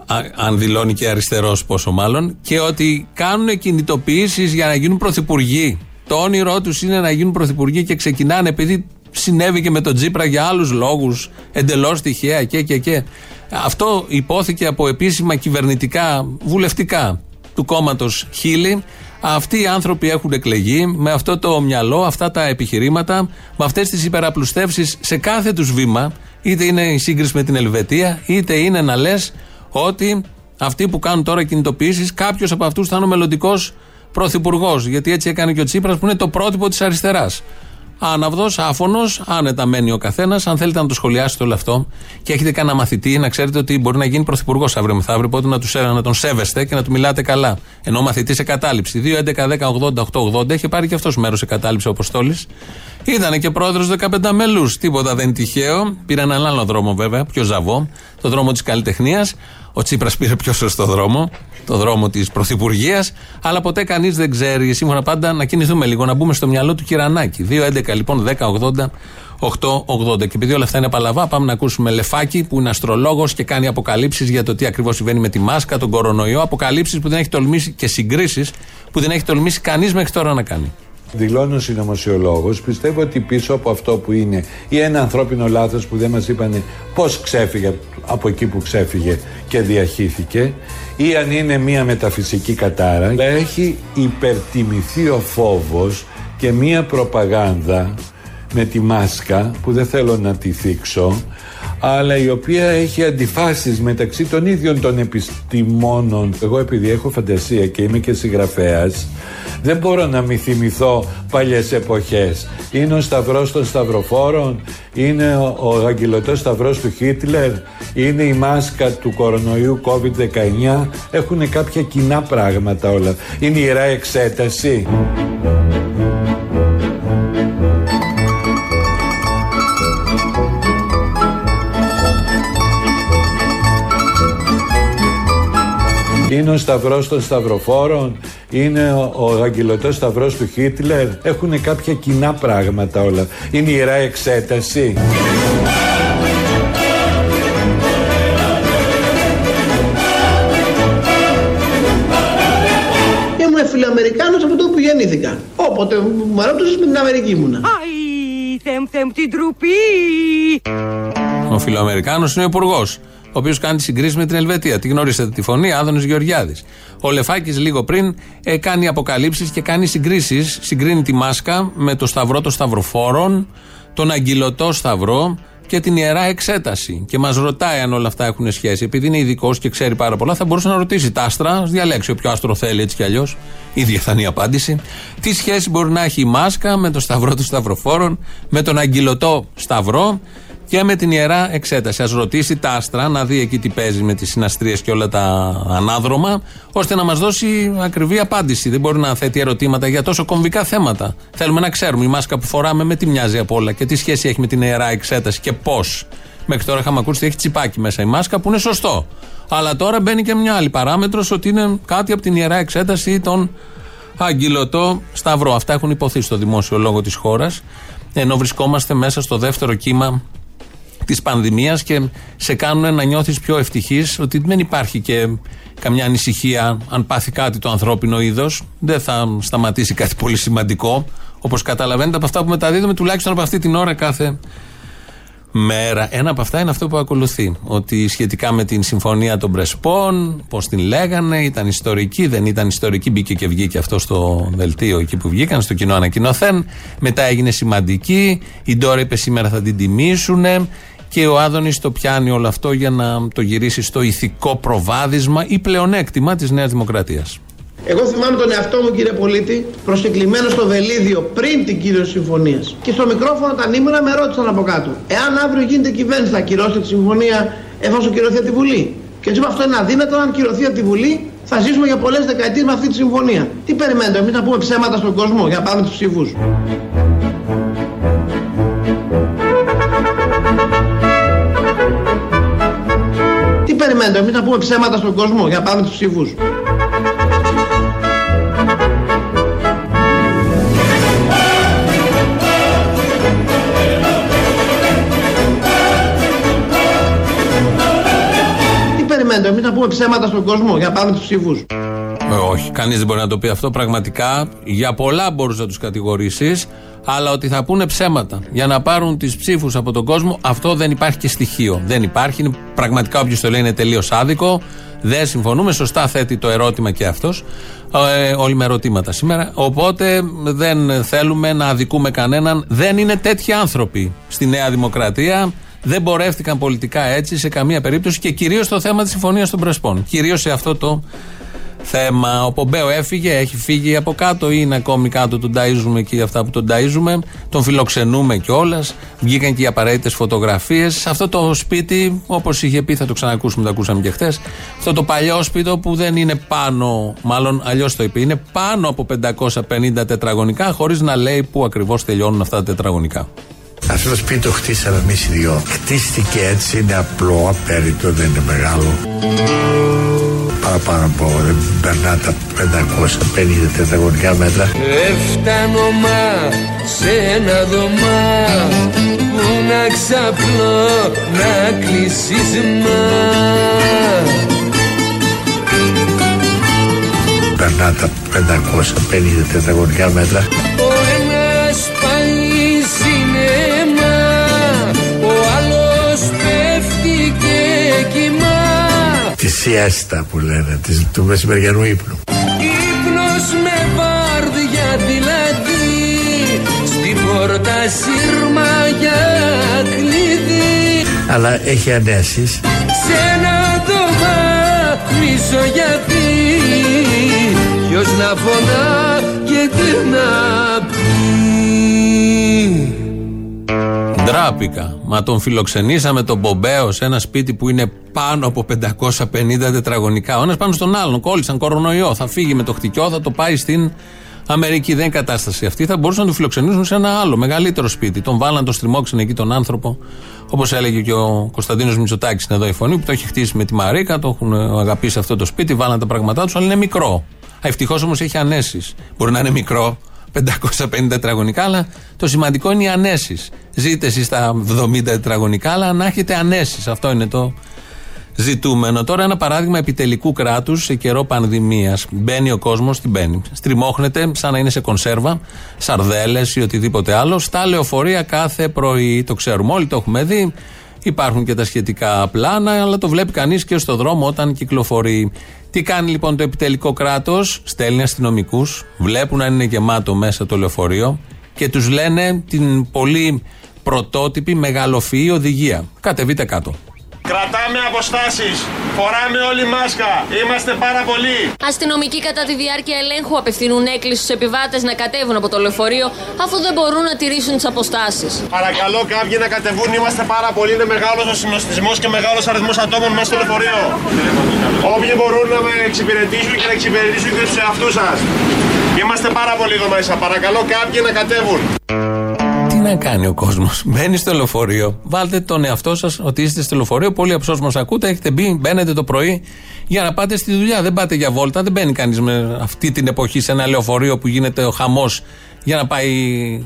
Α, αν δηλώνει και αριστερός, πόσο μάλλον. Και ότι κάνουν κινητοποιήσεις για να γίνουν πρωθυπουργοί. Το όνειρό τους είναι να γίνουν πρωθυπουργοί και ξεκινάνε επειδή συνέβη και με τον Τζίπρα για άλλους λόγους, εντελώς τυχαία και και και. Αυτό υπόθηκε από επίσημα κυβερνητικά, βουλευτικά του κόμματος Χίλη. Αυτοί οι άνθρωποι έχουν εκλεγεί με αυτό το μυαλό, αυτά τα επιχειρήματα, με αυτές τις υπεραπλουστεύσεις σε κάθε τους βήμα, είτε είναι η σύγκριση με την Ελβετία, είτε είναι να λες ότι αυτοί που κάνουν τώρα κινητοποιήσεις, κάποιος από αυτούς θα είναι ο μελλοντικός πρωθυπουργός. Γιατί έτσι έκανε και ο Τσίπρας που είναι το πρότυπο της αριστεράς. Άναυδος, άφωνος, άνετα μένει ο καθένας. Αν θέλετε να το σχολιάσετε όλο αυτό και έχετε κανένα μαθητή, να ξέρετε ότι μπορεί να γίνει πρωθυπουργός αύριο μεθαύριο. Οπότε να, τους, να τον σέβεστε και να του μιλάτε καλά. Ενώ μαθητής σε κατάληψη. 2, 11, 10, 80, 8, 80 είχε πάρει και αυτός μέρος σε κατάληψη ο Αποστόλης. Ήταν και πρόεδρος 15 μελού. Τίποτα δεν είναι τυχαίο. Πήρε έναν άλλο δρόμο βέβαια, πιο ζαβό, το δρόμο της καλλιτεχνίας. Ο Τσίπρας πήρε πιο σωστό δρόμο, το δρόμο της Πρωθυπουργίας. Αλλά ποτέ κανείς δεν ξέρει. Σύμφωνα πάντα να κινηθούμε λίγο, να μπούμε στο μυαλό του Κυρανάκη. 2-11 λοιπόν, 10-80. 8-80. Και επειδή όλα αυτά είναι παλαβά, πάμε να ακούσουμε Λεφάκη που είναι αστρολόγος και κάνει αποκαλύψεις για το τι ακριβώς συμβαίνει με τη μάσκα, τον κορονοϊό. Αποκαλύψεις που δεν έχει τολμήσει και συγκρίσεις που δεν έχει τολμήσει κανείς μέχρι τώρα να κάνει. Δηλώνω συνωμοσιολόγος, πιστεύω ότι πίσω από αυτό που είναι ή ένα ανθρώπινο λάθος που δεν μας είπαν πώς ξέφυγε από εκεί που ξέφυγε και διαχύθηκε, ή αν είναι μια μεταφυσική κατάρα, έχει υπερτιμηθεί ο φόβος και μια προπαγάνδα με τη μάσκα που δεν θέλω να τη θίξω αλλά η οποία έχει αντιφάσεις μεταξύ των ίδιων των επιστημόνων. Εγώ επειδή έχω φαντασία και είμαι και συγγραφέας δεν μπορώ να μη θυμηθώ παλιές εποχές. Είναι ο σταυρός των σταυροφόρων είναι ο, ο αγγελωτός σταυρός του Χίτλερ είναι η μάσκα του κορονοϊού COVID-19. Έχουν κάποια κοινά πράγματα όλα. Είναι ιερά εξέταση Είναι ο σταυρός των σταυροφόρων, είναι ο, ο αγγελωτός σταυρός του Χίτλερ. Έχουν κάποια κοινά πράγματα όλα. Είναι ιερά εξέταση. Ήμουν φιλοαμερικάνος από το που γεννήθηκα. Όποτε μου ρώτησες με την Αμερική ήμουνα. Αϊ, θεμ θεμ την τρουπή. Ο φιλοαμερικάνος είναι ο υπουργός ο οποίος κάνει συγκρίσεις με την Ελβετία. Τη γνωρίσατε τη φωνή, Άδωνης Γεωργιάδης. Ο Λεφάκης λίγο πριν ε, κάνει αποκαλύψεις και κάνει συγκρίσεις. Συγκρίνει τη μάσκα με το σταυρό των σταυροφόρων, τον αγγυλωτό σταυρό και την ιερά εξέταση. Και μας ρωτάει αν όλα αυτά έχουν σχέση. Επειδή είναι ειδικός και ξέρει πάρα πολλά, θα μπορούσε να ρωτήσει τα άστρα, διαλέξει όποιο άστρο θέλει έτσι κι αλλιώς. Ίδια θα είναι η απάντηση. Τι σχέση μπορεί να έχει η μάσκα με το σταυρό των σταυροφόρων, με τον αγγυλωτό σταυρό και με την ιερά εξέταση. Α ρωτήσει τα άστρα, να δει εκεί τι παίζει με τις συναστρίες και όλα τα ανάδρομα, ώστε να μας δώσει ακριβή απάντηση. Δεν μπορεί να θέτει ερωτήματα για τόσο κομβικά θέματα. Θέλουμε να ξέρουμε η μάσκα που φοράμε με τι μοιάζει από όλα και τι σχέση έχει με την ιερά εξέταση και πώς. Μέχρι τώρα είχαμε ακούσει ότι έχει τσιπάκι μέσα η μάσκα που είναι σωστό. Αλλά τώρα μπαίνει και μια άλλη παράμετρος ότι είναι κάτι από την ιερά εξέταση ή τον αγγυλωτό σταυρό. Αυτά έχουν υποθεί στο δημόσιο λόγο της χώρας. Ενώ βρισκόμαστε μέσα στο δεύτερο κύμα της πανδημίας και σε κάνουν να νιώθεις πιο ευτυχής ότι δεν υπάρχει και καμιά ανησυχία αν πάθει κάτι το ανθρώπινο είδος. Δεν θα σταματήσει κάτι πολύ σημαντικό. Όπως καταλαβαίνετε από αυτά που μεταδίδουμε, τουλάχιστον από αυτή την ώρα κάθε μέρα. Ένα από αυτά είναι αυτό που ακολουθεί. Ότι σχετικά με την συμφωνία των Πρεσπών, πώς την λέγανε, ήταν ιστορική, δεν ήταν ιστορική, μπήκε και βγήκε αυτό στο δελτίο εκεί που βγήκαν, στο κοινό ανακοινωθέν. Μετά έγινε σημαντική. Η Ντόρα είπε σήμερα θα την τιμήσουν και ο Άδωνης το πιάνει όλο αυτό για να το γυρίσει στο ηθικό προβάδισμα ή πλεονέκτημα της Νέας Δημοκρατίας. Εγώ θυμάμαι τον εαυτό μου, κύριε Πολίτη, προσκεκλημένο στο Βελίδιο πριν την κύρωση συμφωνίας. Και στο μικρόφωνο όταν ήμουν με ρώτησαν από κάτω. Εάν αύριο γίνεται κυβέρνηση, θα κυρώσετε τη συμφωνία εφόσον κυρωθεί από τη Βουλή; Και έτσι αυτό είναι αδύνατο, αν κυρωθεί από τη Βουλή, θα ζήσουμε για πολλές δεκαετίες με αυτή τη συμφωνία. Τι περιμένετε, εμείς να πούμε ψέματα στον κόσμο για να πάρουμε τους ψήφου. Περιμένετε εμείς να πούμε ψέματα στον κόσμο για να πάμε τους ψήφους. Τι περιμένετε εμείς να πούμε ψέματα στον κόσμο για να πάμε τους ψήφους. Ε, όχι, κανείς δεν μπορεί να το πει αυτό. Πραγματικά για πολλά μπορούσε να τους κατηγορήσεις, Αλλά ότι θα πούνε ψέματα για να πάρουν τις ψήφους από τον κόσμο, αυτό δεν υπάρχει και στοιχείο. Δεν υπάρχει. Είναι πραγματικά όποιος το λέει είναι τελείως άδικο. Δεν συμφωνούμε. Σωστά θέτει το ερώτημα και αυτός. Ε, όλοι με ερωτήματα σήμερα. Οπότε δεν θέλουμε να αδικούμε κανέναν. Δεν είναι τέτοιοι άνθρωποι στη Νέα Δημοκρατία. Δεν πορεύτηκαν πολιτικά έτσι σε καμία περίπτωση και κυρίως στο θέμα της Συμφωνίας των Πρεσπών. Κυρίως σε αυτό το θέμα. Ο Πομπέο έφυγε, έχει φύγει από κάτω ή είναι ακόμη κάτω. Τον ταΐζουμε εκεί αυτά που τον ταΐζουμε. Τον φιλοξενούμε κιόλας. Βγήκαν και οι απαραίτητες φωτογραφίες. Σε αυτό το σπίτι, όπως είχε πει, θα το ξανακούσουμε, το ακούσαμε και χθες. Αυτό το παλιό σπίτι που δεν είναι πάνω, μάλλον αλλιώς το είπε, είναι πάνω από 550 τετραγωνικά, χωρίς να λέει πού ακριβώς τελειώνουν αυτά τα τετραγωνικά. Αυτό το σπίτι το χτίσαμε εμείς οι δυο. Χτίστηκε έτσι, είναι απλό, απέριτο, δεν είναι μεγάλο. Παραπάνω από δεν περνά τα 550 τετραγωνικά μέτρα. Έφτανω μα σε ένα δωμά που να ξαπλώ να κλείσεις μα. Περνά τα 550 τετραγωνικά μέτρα. Σιέστα που λένε, της, του μεσημεριανού ύπνου. Ύπνος με βάρδια δηλαδή, στην πόρτα σύρμα για κλειδί. Αλλά έχει ανέσεις. Σε ένα δωμά γιατί Ποιος να φωνά και τι να Ντράπηκα. Μα τον φιλοξενήσαμε τον Μπομπέο σε ένα σπίτι που είναι πάνω από 550 τετραγωνικά. Ο ένας πάνω στον άλλον. Κόλλησαν κορονοϊό. Θα φύγει με το χτυκιό, θα το πάει στην Αμερική. Δεν είναι κατάσταση αυτή. Θα μπορούσαν να τον φιλοξενήσουν σε ένα άλλο μεγαλύτερο σπίτι. Τον βάλαν, τον στριμώξαν εκεί τον άνθρωπο. Όπως έλεγε και ο Κωνσταντίνος Μητσοτάκης, είναι εδώ η φωνή, που το έχει χτίσει με τη Μαρίκα, το έχουν αγαπήσει αυτό το σπίτι, βάλαν τα πράγματά τους, αλλά είναι μικρό. Ευτυχώς όμως έχει ανέσεις. Μπορεί να είναι μικρό, 550 τετραγωνικά, αλλά το σημαντικό είναι οι ανέσεις. Ζείτε εσείς στα 70 τετραγωνικά, αλλά να έχετε ανέσεις. Αυτό είναι το ζητούμενο. Τώρα ένα παράδειγμα επιτελικού κράτους σε καιρό πανδημίας. Μπαίνει ο κόσμος, την μπαίνει; Στριμώχνεται σαν να είναι σε κονσέρβα, σαρδέλες ή οτιδήποτε άλλο, στα λεωφορεία κάθε πρωί. Το ξέρουμε όλοι, το έχουμε δει. Υπάρχουν και τα σχετικά πλάνα, αλλά το βλέπει κανείς και στο δρόμο όταν κυκλοφορεί. Τι κάνει λοιπόν το επιτελικό κράτος, στέλνει αστυνομικούς, βλέπουν αν είναι γεμάτο μέσα το λεωφορείο και τους λένε την πολύ πρωτότυπη μεγαλοφυή οδηγία. Κατεβείτε κάτω. Κρατάμε αποστάσεις. Φοράμε όλοι μάσκα. Είμαστε πάρα πολλοί. Αστυνομικοί κατά τη διάρκεια ελέγχου απευθύνουν έκκληση στους επιβάτες να κατέβουν από το λεωφορείο αφού δεν μπορούν να τηρήσουν τις αποστάσεις. Παρακαλώ κάποιοι να κατεβούν. Είμαστε πάρα πολλοί. Είναι μεγάλος ο συνοστισμός και μεγάλος αριθμός ατόμων μέσα στο λεωφορείο. Όποιοι μπορούν να με εξυπηρετήσουν και να εξυπηρετήσουν και τους εαυτούς σας. Είμαστε πάρα πολλοί εδώ μέσα. Παρακαλώ κάποιοι να κατέβουν. Τι να κάνει ο κόσμος. <laughs> Μπαίνει στο λεωφορείο. Βάλτε τον εαυτό σας ότι είστε στο λεωφορείο. Πολλοί από όσου μας ακούτε έχετε μπει, μπαίνετε το πρωί για να πάτε στη δουλειά. Δεν πάτε για βόλτα. Δεν μπαίνει κανείς με αυτή την εποχή σε ένα λεωφορείο που γίνεται ο χαμός για να πάει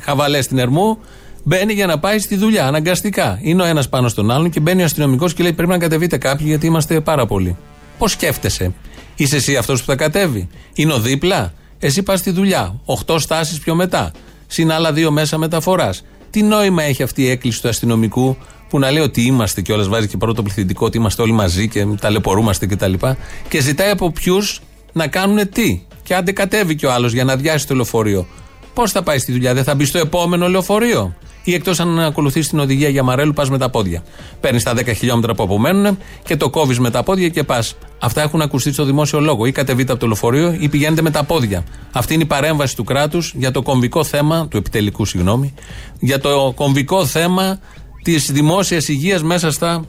χαβαλές στην Ερμού. Μπαίνει για να πάει στη δουλειά, αναγκαστικά. Είναι ο ένας πάνω στον άλλον και μπαίνει ο αστυνομικός και λέει: Πρέπει να κατεβείτε κάποιοι γιατί είμαστε πάρα πολλοί. Πώς σκέφτεσαι, Είσαι εσύ αυτός που θα κατέβει, Είναι ο δίπλα, Εσύ πας στη δουλειά, 8 στάσεις πιο μετά συν άλλα δύο μέσα μεταφοράς. Τι νόημα έχει αυτή η έκκληση του αστυνομικού που να λέει ότι είμαστε και βάζει και πρώτο πληθυντικό, ότι είμαστε όλοι μαζί και ταλαιπωρούμαστε κτλ. Και, και ζητάει από ποιους να κάνουν τι. Και άντε κατέβει και ο άλλος για να αδειάσει το λεωφορείο. Πώς θα πάει στη δουλειά, δεν θα μπει στο επόμενο λεωφορείο; Ή εκτός αν ακολουθείς την οδηγία για Μαρέλου, πας με τα πόδια. Παίρνεις τα 10 χιλιόμετρα που απομένουν και το κόβεις με τα πόδια και πας. Αυτά έχουν ακουστεί στο δημόσιο λόγο. Ή κατεβείτε από το λεωφορείο ή πηγαίνετε με τα πόδια. Αυτή είναι η παρέμβαση του κράτους για το κομβικό θέμα, του επιτελικού συγγνώμη, για το κομβικό θέμα της δημόσιας υγείας μέσα στα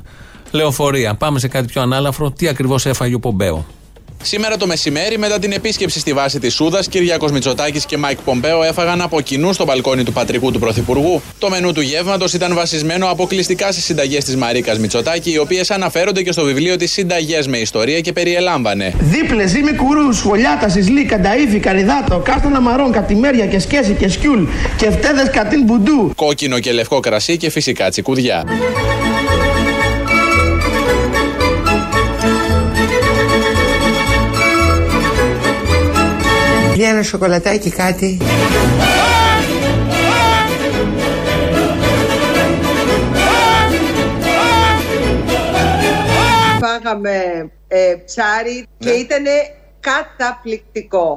λεωφορεία. Πάμε σε κάτι πιο ανάλαφρο. Τι ακριβώς έφαγε ο Πομπέο; Σήμερα το μεσημέρι, μετά την επίσκεψη στη βάση της Σούδας, Κυριάκος Μητσοτάκης και Μάικ Πομπέο έφαγαν από κοινού στο μπαλκόνι του πατρικού του Πρωθυπουργού. Το μενού του γεύματος ήταν βασισμένο αποκλειστικά στις συνταγές της Μαρίκας Μητσοτάκη, οι οποίες αναφέρονται και στο βιβλίο της Συνταγές με Ιστορία και περιελάμβανε. Δίπλες, ζύμη κουρούς, σφολιάτα, σισλή, κανταΐφι, καρυδάτο, κάστανα μαρόν, κατημέρια κεσκέσι κεσκιούλ και φτέδε κατίν μπουντού. Κόκκινο και λευκό κρασί και φυσικά τσικουδιά. ένα σοκολατάκι κάτι. Φάγαμε ε, ψάρι ναι. και ήταν καταπληκτικό.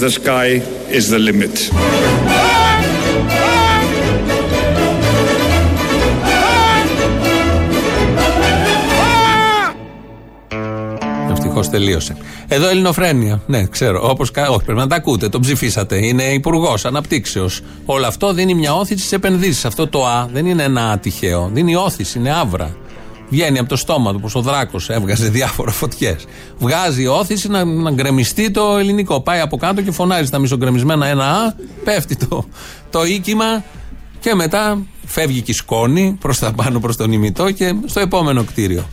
The sky is the limit. Ευτυχώ τελείωσε. Εδώ Ελληνοφρένεια. Ναι, ξέρω. Όπως, κα- όχι, πρέπει να τα ακούτε. Τον ψηφίσατε. Είναι υπουργός αναπτύξεως. Όλο αυτό δίνει μια όθηση στις επενδύσεις. Αυτό το Α δεν είναι ένα Α τυχαίο. Δίνει όθηση, είναι άβρα. Βγαίνει από το στόμα του, όπω ο Δράκος έβγαζε <laughs> διάφορα φωτιές. Βγάζει όθηση να, να γκρεμιστεί το ελληνικό. Πάει από κάτω και φωνάζει στα μισογκρεμισμένα ένα Α, πέφτει το, το οίκημα και μετά φεύγει και η σκόνη προς τα πάνω, προς τον ημιτό και στο επόμενο κτίριο.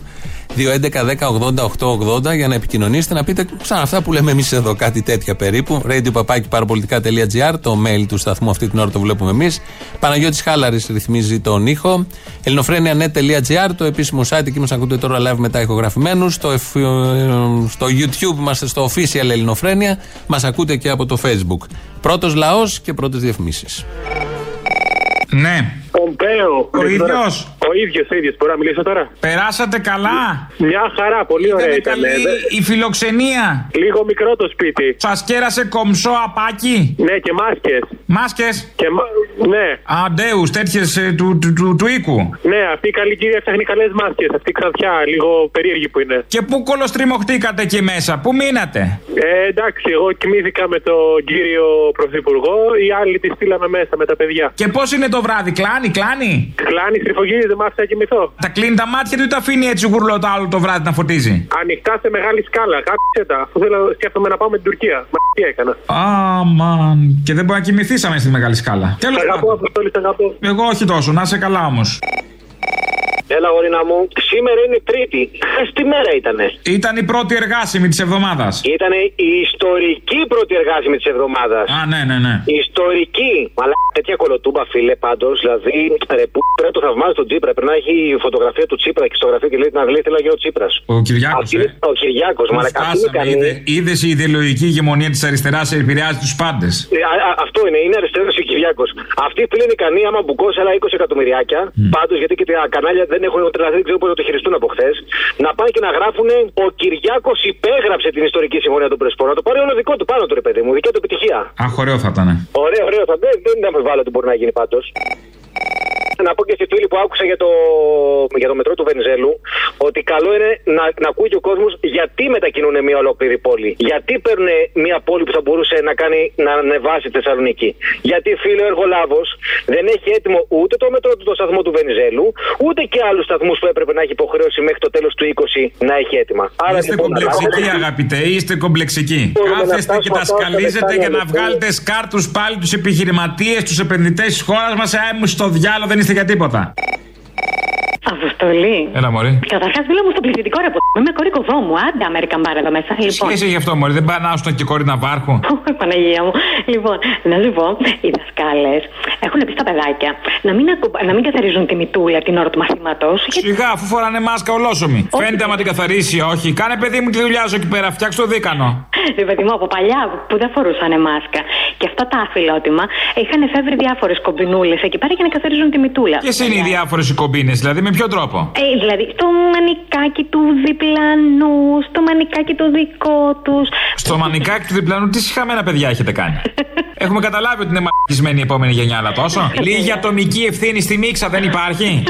2.11.10.80.880 για να επικοινωνήσετε, να πείτε σαν αυτά που λέμε εμείς εδώ, κάτι τέτοια περίπου. radio.parapolitica.gr, το mail του σταθμού αυτή την ώρα το βλέπουμε εμείς. Παναγιώτης Χάλαρης ρυθμίζει τον ήχο. ελληνοφρένια.net.gr, το επίσημο site, εκεί μας ακούτε τώρα live μετά ηχογραφημένους. Στο, εφ- ε, στο YouTube είμαστε στο official Ελληνοφρένια. Μας ακούτε και από το Facebook. Πρώτος λαός και πρώτες διαφημίσεις. Ναι. Πομπέο. Ο ίδιος. Ο ίδιος, ο ίδιος. Μπορώ να μιλήσω τώρα; Περάσατε καλά; Μια χαρά, πολύ ωραία Ήταν ήταν. καλή η φιλοξενία; Λίγο μικρό το σπίτι. Σας κέρασε κομψό απάκι; Ναι, και μάσκες. Μάσκες; Και μα... Ναι. Αντέους, τέτοιες του, του, του, του οίκου; Ναι, αυτή η καλή κυρία φτιάχνει καλές μάσκες. Αυτή η ξανθιά, λίγο περίεργη που είναι. Και πού κολοστριμωχτήκατε εκεί μέσα, πού μείνατε; Ε, εντάξει, εγώ κοιμήθηκα με τον κύριο Πρωθυπουργό, οι άλλοι τη στείλαμε μέσα με τα παιδιά. Και πώς είναι το βράδυ, κλάνει, κλάνει; Κλάνει, στριφογίζει, δεν μ' άφησε να κοιμηθώ. Τα κλείνει τα μάτια του ή τα αφήνει έτσι γουρλό το άλλο το βράδυ να φωτίζει; Ανοιχτά σε μεγάλη σκάλα, κάτσε τα. Αφού θέλω, σκέφτομαι να πάω με την Τουρκία. Μα τι έκανα. Αμαν. Και δεν μπορεί να κοιμηθήσαμε στη μεγάλη σκάλα. Τέλος Αγαπώ, Αποστόλη, σ' αγαπώ. Εγώ όχι τόσο, να είσαι καλά όμως. Έλα, γορίνα μου. Σήμερα είναι Τρίτη. Χθες τι μέρα ήτανε; Ήταν η πρώτη εργάσιμη της εβδομάδας. Ήτανε η ιστορική πρώτη εργάσιμη της εβδομάδας. Α, ναι, ναι, ναι. Ιστορική. Μαλά, τέτοια κολοτούμπα, φίλε, πάντως. Δηλαδή, ρε, που πρέπει να το θαυμάζει τον Τσίπρα. Πρέπει να έχει η φωτογραφία του Τσίπρα και στο γραφείο και λέει να λέει θέλω να γίνω Τσίπρας. Ο Κυριάκος. Αυτή είναι- Ο Κυριάκος, Πού μαλά, αυτή είναι φτάσαμε, ικανή. είδε, είδες η ιδεολογική ηγεμονία της αριστεράς επηρεάζει τους πάντες. Ε, α, α, αυτό είναι, είναι αριστερός ο Κυριάκος. Αυτή που είναι ικανή, άμα μπουκώσει άλλα 20 εκατομμυριάκια, πάντως γιατί και τα κανάλια δεν έχουν τρελαθεί, δεν ξέρω πώ να το χειριστούν από χθες, να πάνε και να γράφουν Ο Κυριάκος υπέγραψε την ιστορική συμφωνία των Πρεσπών. Να το πάρει όλο δικό του πάνω του, ρε παιδί μου, δικιά του επιτυχία. Αχ, ωραίο θα ήταν. Ωραίο, ωραίο, θα, δεν, δεν αμφιβάλλω ότι μπορεί να γίνει πάντως. Να πω και στη φίλη που άκουσα για το, για το μετρό του Βενιζέλου ότι καλό είναι να, να ακούει και ο κόσμος γιατί μετακινούν μια ολόκληρη πόλη. Γιατί παίρνουν μια πόλη που θα μπορούσε να κάνει να ανεβάσει τη Θεσσαλονίκη. Γιατί φίλο εργολάβος δεν έχει έτοιμο ούτε το μετρό του το σταθμό του Βενιζέλου, ούτε και άλλους σταθμούς που έπρεπε να έχει υποχρέωση μέχρι το τέλος του 20 να έχει έτοιμα. Είστε λοιπόν, κομπλεξικοί, να- αγαπητέ, είστε κομπλεξικοί. Μπορούμε να Κάθεστε και φτάσουμε τα αυτά στα σκαλίζετε λεφτά για να για βγάλετε σκάρτους πάλι τους επιχειρηματίες, τους επενδυτές της χώρας μας. Ε, μου στο διάλογο δεν είστε για τίποτα. Αποστολή. Έλα, Μωρή. Καταρχάς, μιλάμε στο πληθυντικό ρε παιδί. Είμαι κορίκο μου. Άντε, American Bar εδώ μέσα. Λοιπόν. Σχέση γι' αυτό, Μωρή, δεν πάνε να στον και κόρη να βάρχουν; <laughs> Ω, Παναγία μου. Λοιπόν, να σου πω, οι δασκάλες έχουν πει στα παιδάκια να μην, ακου... να μην καθαρίζουν τη μητούλα την ώρα του μαθήματος. Σιγά, αφού φοράνε μάσκα ολόσωμη. Φαίνεται άμα την καθαρίσει, όχι. Κάνε παιδί μου τη δουλειά σου εκεί πέρα, φτιάξ το δίκανο. Ρε παιδί μου, από παλιά που δεν φορούσαν μάσκα. Και αυτά τα αφιλότιμα είχαν εφεύρει διάφορες κομπινούλες εκεί πέρα για να καθαρίζουν τη μητούλα. Ποιες είναι οι διάφορες κομπίνες, δηλαδή με ποιο τρόπο; Ε, δηλαδή, στο μανικάκι του διπλανού, στο μανικάκι του δικό τους. Στο μανικάκι του διπλανού, τι συχαμένα παιδιά έχετε κάνει. <laughs> Έχουμε καταλάβει ότι είναι μαγισμένη η επόμενη γενιά, αλλά τόσο. Λίγη ατομική ευθύνη στη μίξα δεν υπάρχει.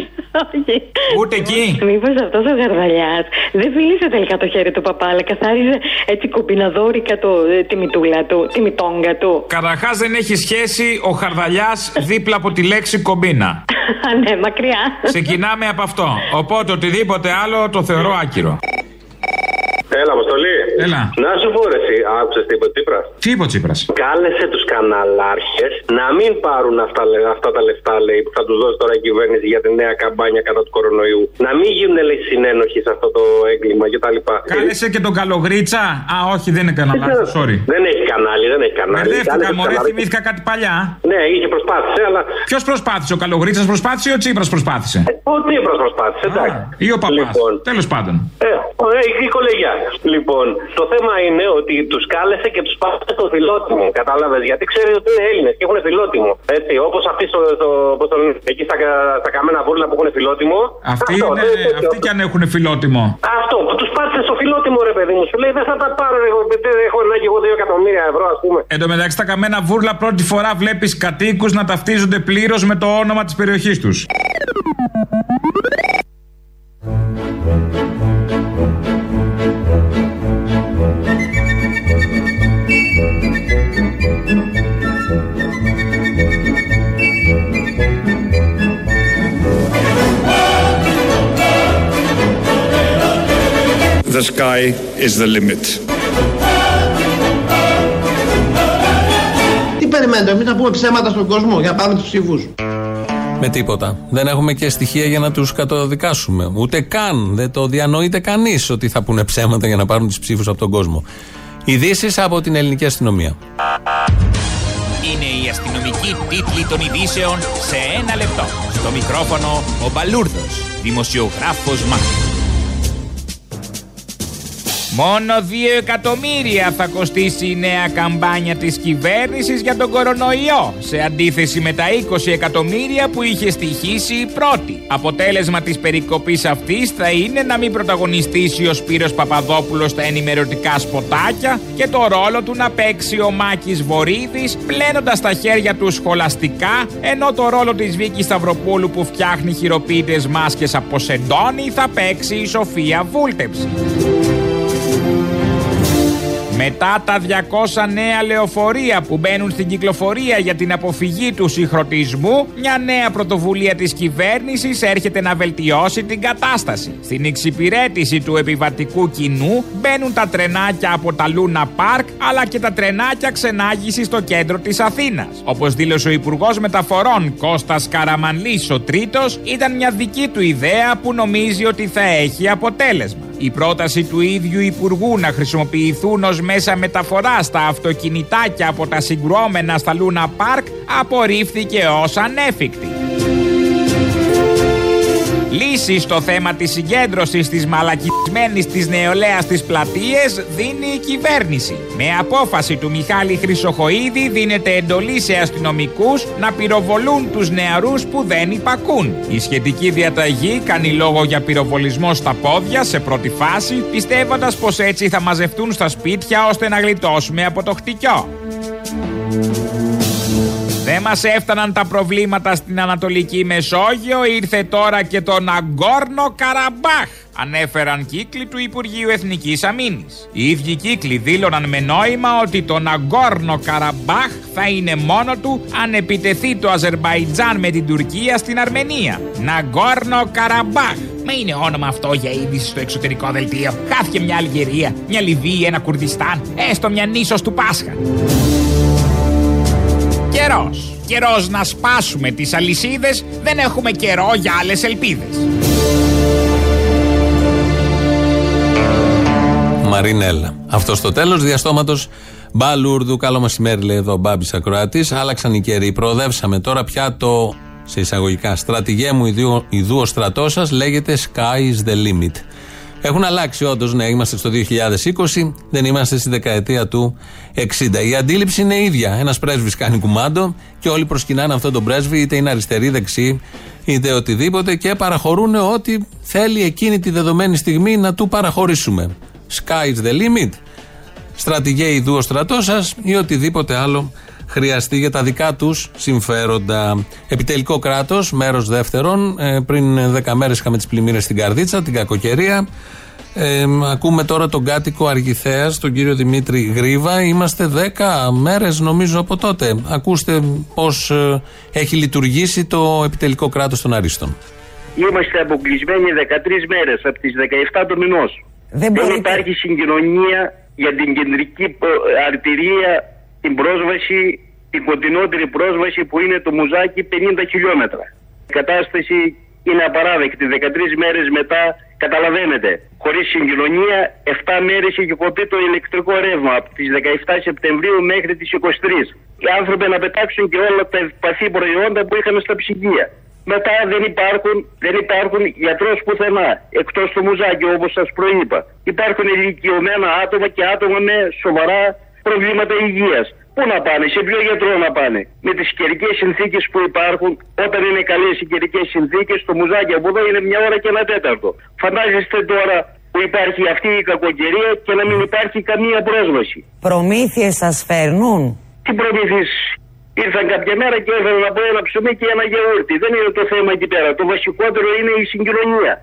Ούτε εκεί. Μήπως αυτός ο γαρδαλιάς δεν φίλησε τελικά το χέρι του παπά, αλλά καθάριζε έτσι κουμπιναδόρικα το, ε, τη μητούλα του, τη μητόγκα του. Καταρχάς δεν έχει σχέση ο χαρδαλιάς δίπλα από τη λέξη κομπίνα. <laughs> Α, ναι, μακριά. Ξεκινάμε από αυτό. Οπότε οτιδήποτε άλλο το θεωρώ άκυρο. Έλα, Αποστολή. Έλα. Να σου πω, ρε, εσύ, άκουσες τι είπε ο Τσίπρας; Τι είπε ο Τσίπρας; Κάλεσε τους καναλάρχες να μην πάρουν αυτά, λέ- αυτά τα λεφτά, λέει, που θα τους δώσει τώρα η κυβέρνηση για τη νέα καμπάνια κατά του κορονοϊού. Να μην γίνουν, λέει, συνένοχοι σε αυτό το έγκλημα κτλ. Κάλεσε και τον Καλογρίτσα. Α, όχι, δεν είναι κανένα λάθο, sorry. Δεν έχει κανάλι, δεν έχει κανάλι. Μπερδεύτηκα, Κάλεσε τους μωρέ, καναλάρχες. θυμήθηκα κάτι παλιά. Ναι, είχε προσπάθησε, αλλά. Ποιος προσπάθησε, ο Καλογρίτσας προσπάθησε ή ο Τσίπρας προσπάθησε; Ο Τσίπρας προσπάθησε, εντάξει. Ή ο παπάς. Λοιπόν. Τέλος πάντων. Ε, ωραία, η κολεγιά. Λοιπόν, το θέμα είναι ότι τους κάλεσε και τους πάσε στο φιλότιμο. Κατάλαβες; Γιατί ξέρει ότι είναι Έλληνες και έχουν φιλότιμο. Έτσι, όπως αυτοί στο, στο, πώς το λένε, εκεί στα, στα καμένα βούρλα που έχουν φιλότιμο. Αυτοί, Αυτό, είναι, τέτοιο. αυτοί κι αν έχουν φιλότιμο. Αυτό, που τους πάτησες στο φιλότιμο, ρε παιδί μου. Σου λέει δεν θα τα πάρω, εγώ, δεν έχω ανάγκη εγώ 2 εκατομμύρια ευρώ, ας πούμε. Εν τω μεταξύ, τα καμένα βούρλα πρώτη φορά βλέπεις κατοίκους να ταυτίζονται πλήρως με το όνομα της περιοχής τους. The sky is the limit. Τι περιμένετε, εμείς να πούμε ψέματα στον κόσμο για να πάρουμε τους ψήφου. Με τίποτα. Δεν έχουμε και στοιχεία για να τους καταδικάσουμε. Ούτε καν. Δεν το διανοείται κανείς ότι θα πούνε ψέματα για να πάρουν τι ψήφους από τον κόσμο. Ειδήσεις από την ελληνική αστυνομία. Είναι η αστυνομική τίτλη των ειδήσεων σε ένα λεπτό. Στο μικρόφωνο ο Μπαλούρδος, δημοσιογράφος Μάρκος. Μόνο 2 εκατομμύρια θα κοστίσει η νέα καμπάνια της κυβέρνησης για τον κορονοϊό, σε αντίθεση με τα 20 εκατομμύρια που είχε στοιχήσει η πρώτη. Αποτέλεσμα της περικοπής αυτής θα είναι να μην πρωταγωνιστήσει ο Σπύρος Παπαδόπουλος στα ενημερωτικά σποτάκια και το ρόλο του να παίξει ο Μάκης Βορύδης πλένοντας τα χέρια του σχολαστικά, ενώ το ρόλο της Βίκης Σταυροπούλου που φτιάχνει χειροποίητες μάσκες από σεντόνι θα παίξει η Σοφία Βούλτεψη. Μετά τα 200 νέα λεωφορεία που μπαίνουν στην κυκλοφορία για την αποφυγή του συγχρονισμού, μια νέα πρωτοβουλία της κυβέρνησης έρχεται να βελτιώσει την κατάσταση. Στην εξυπηρέτηση του επιβατικού κοινού μπαίνουν τα τρενάκια από τα Λούνα Πάρκ αλλά και τα τρενάκια ξενάγησης στο κέντρο της Αθήνας. Όπως δήλωσε ο Υπουργός Μεταφορών Κώστας Καραμανλής ο τρίτος, ήταν μια δική του ιδέα που νομίζει ότι θα έχει αποτέλεσμα. Η πρόταση του ίδιου Υπουργού να χρησιμοποιηθούν ως μέσα μεταφοράς στα αυτοκινητάκια από τα συγκρουόμενα στα Λούνα Πάρκ απορρίφθηκε ως ανέφικτη. Λύση στο θέμα της συγκέντρωσης της μαλακισμένης της νεολαίας στις πλατείες δίνει η κυβέρνηση. Με απόφαση του Μιχάλη Χρυσοχοίδη δίνεται εντολή σε αστυνομικούς να πυροβολούν τους νεαρούς που δεν υπακούν. Η σχετική διαταγή κάνει λόγο για πυροβολισμό στα πόδια σε πρώτη φάση, πιστεύοντας πως έτσι θα μαζευτούν στα σπίτια ώστε να γλιτώσουμε από το χτυκιό. Δεν μας έφταναν τα προβλήματα στην Ανατολική Μεσόγειο, ήρθε τώρα και το Ναγκόρνο Καραμπάχ, ανέφεραν κύκλοι του Υπουργείου Εθνικής Αμήνης. Οι ίδιοι κύκλοι δήλωναν με νόημα ότι το Ναγκόρνο Καραμπάχ θα είναι μόνο του αν επιτεθεί το Αζερμπαϊτζάν με την Τουρκία στην Αρμενία. Ναγκόρνο Καραμπάχ. Μα είναι όνομα αυτό για είδηση στο εξωτερικό δελτίο. Χάθηκε μια Αλγερία, μια Λιβύη, ένα Κουρδιστάν, έστω μια νήσος του Πάσχα. Καιρός. Καιρός να σπάσουμε τις αλυσίδες, δεν έχουμε καιρό για άλλες ελπίδες. Μαρινέλα. Αυτός στο τέλος διαστόματος Μπαλούρδου. Καλό μεσημέρι, λέει εδώ ο Μπάμπης Ακροατής. Άλλαξαν οι καιροί. Προοδεύσαμε τώρα πια το σε εισαγωγικά. Στρατηγέ μου, ιδού, ιδού ο στρατός σας λέγεται Sky is the limit. Έχουν αλλάξει όντως, ναι, είμαστε στο 2020, δεν είμαστε στη δεκαετία του 60. Η αντίληψη είναι ίδια. Ένας πρέσβης κάνει κουμάντο και όλοι προσκυνάνε αυτόν τον πρέσβη, είτε είναι αριστερή, δεξί, είτε οτιδήποτε και παραχωρούν ό,τι θέλει εκείνη τη δεδομένη στιγμή να του παραχωρήσουμε. Sky is the limit. Στρατηγέ ιδού ο στρατός σας ή οτιδήποτε άλλο χρειαστεί για τα δικά τους συμφέροντα. Επιτελικό κράτος, μέρος δεύτερον. Ε, πριν 10 μέρες είχαμε τις πλημμύρες στην Καρδίτσα, την κακοκαιρία. Ε, ακούμε τώρα τον κάτοικο Αργυθέας, τον κύριο Δημήτρη Γρίβα. Είμαστε 10 μέρες νομίζω από τότε. Ακούστε πώς έχει λειτουργήσει το επιτελικό κράτος των Αρίστων. Είμαστε αποκλεισμένοι 13 μέρες από τις 17 του μηνός. Δεν μπορείτε... υπάρχει συγκοινωνία για την κεντρική ε, αρτηρία, την πρόσβαση, την κοντινότερη πρόσβαση που είναι το Μουζάκι 50 χιλιόμετρα. Η κατάσταση είναι απαράδεκτη. 13 μέρες μετά καταλαβαίνετε. Χωρίς συγκοινωνία 7 μέρες έχει κοπεί το ηλεκτρικό ρεύμα από τις 17 Σεπτεμβρίου μέχρι τις 23. Οι άνθρωποι να πετάξουν και όλα τα ευπαθή προϊόντα που είχαμε στα ψυγεία. Μετά δεν υπάρχουν, δεν υπάρχουν γιατρός πουθενά, εκτός του Μουζάκη όπως σας προείπα. Υπάρχουν ηλικιωμένα άτομα και άτομα με σοβαρά προβλήματα υγείας. Πού να πάνε, σε ποιο γιατρό να πάνε. Με τις καιρικές συνθήκες που υπάρχουν, όταν είναι καλές οι καιρικές συνθήκες, το Μουζάκη από εδώ είναι μια ώρα και ένα τέταρτο. Φαντάζεστε τώρα που υπάρχει αυτή η κακοκαιρία και να μην υπάρχει καμία πρόσβαση. Προμήθειες σας φέρνουν; Τι προμήθειες; Ήρθαν κάποια μέρα και έφεραν από ένα ψωμί και ένα γιαούρτι. Δεν είναι το θέμα εκεί πέρα. Το βασικότερο είναι η συγκοινωνία.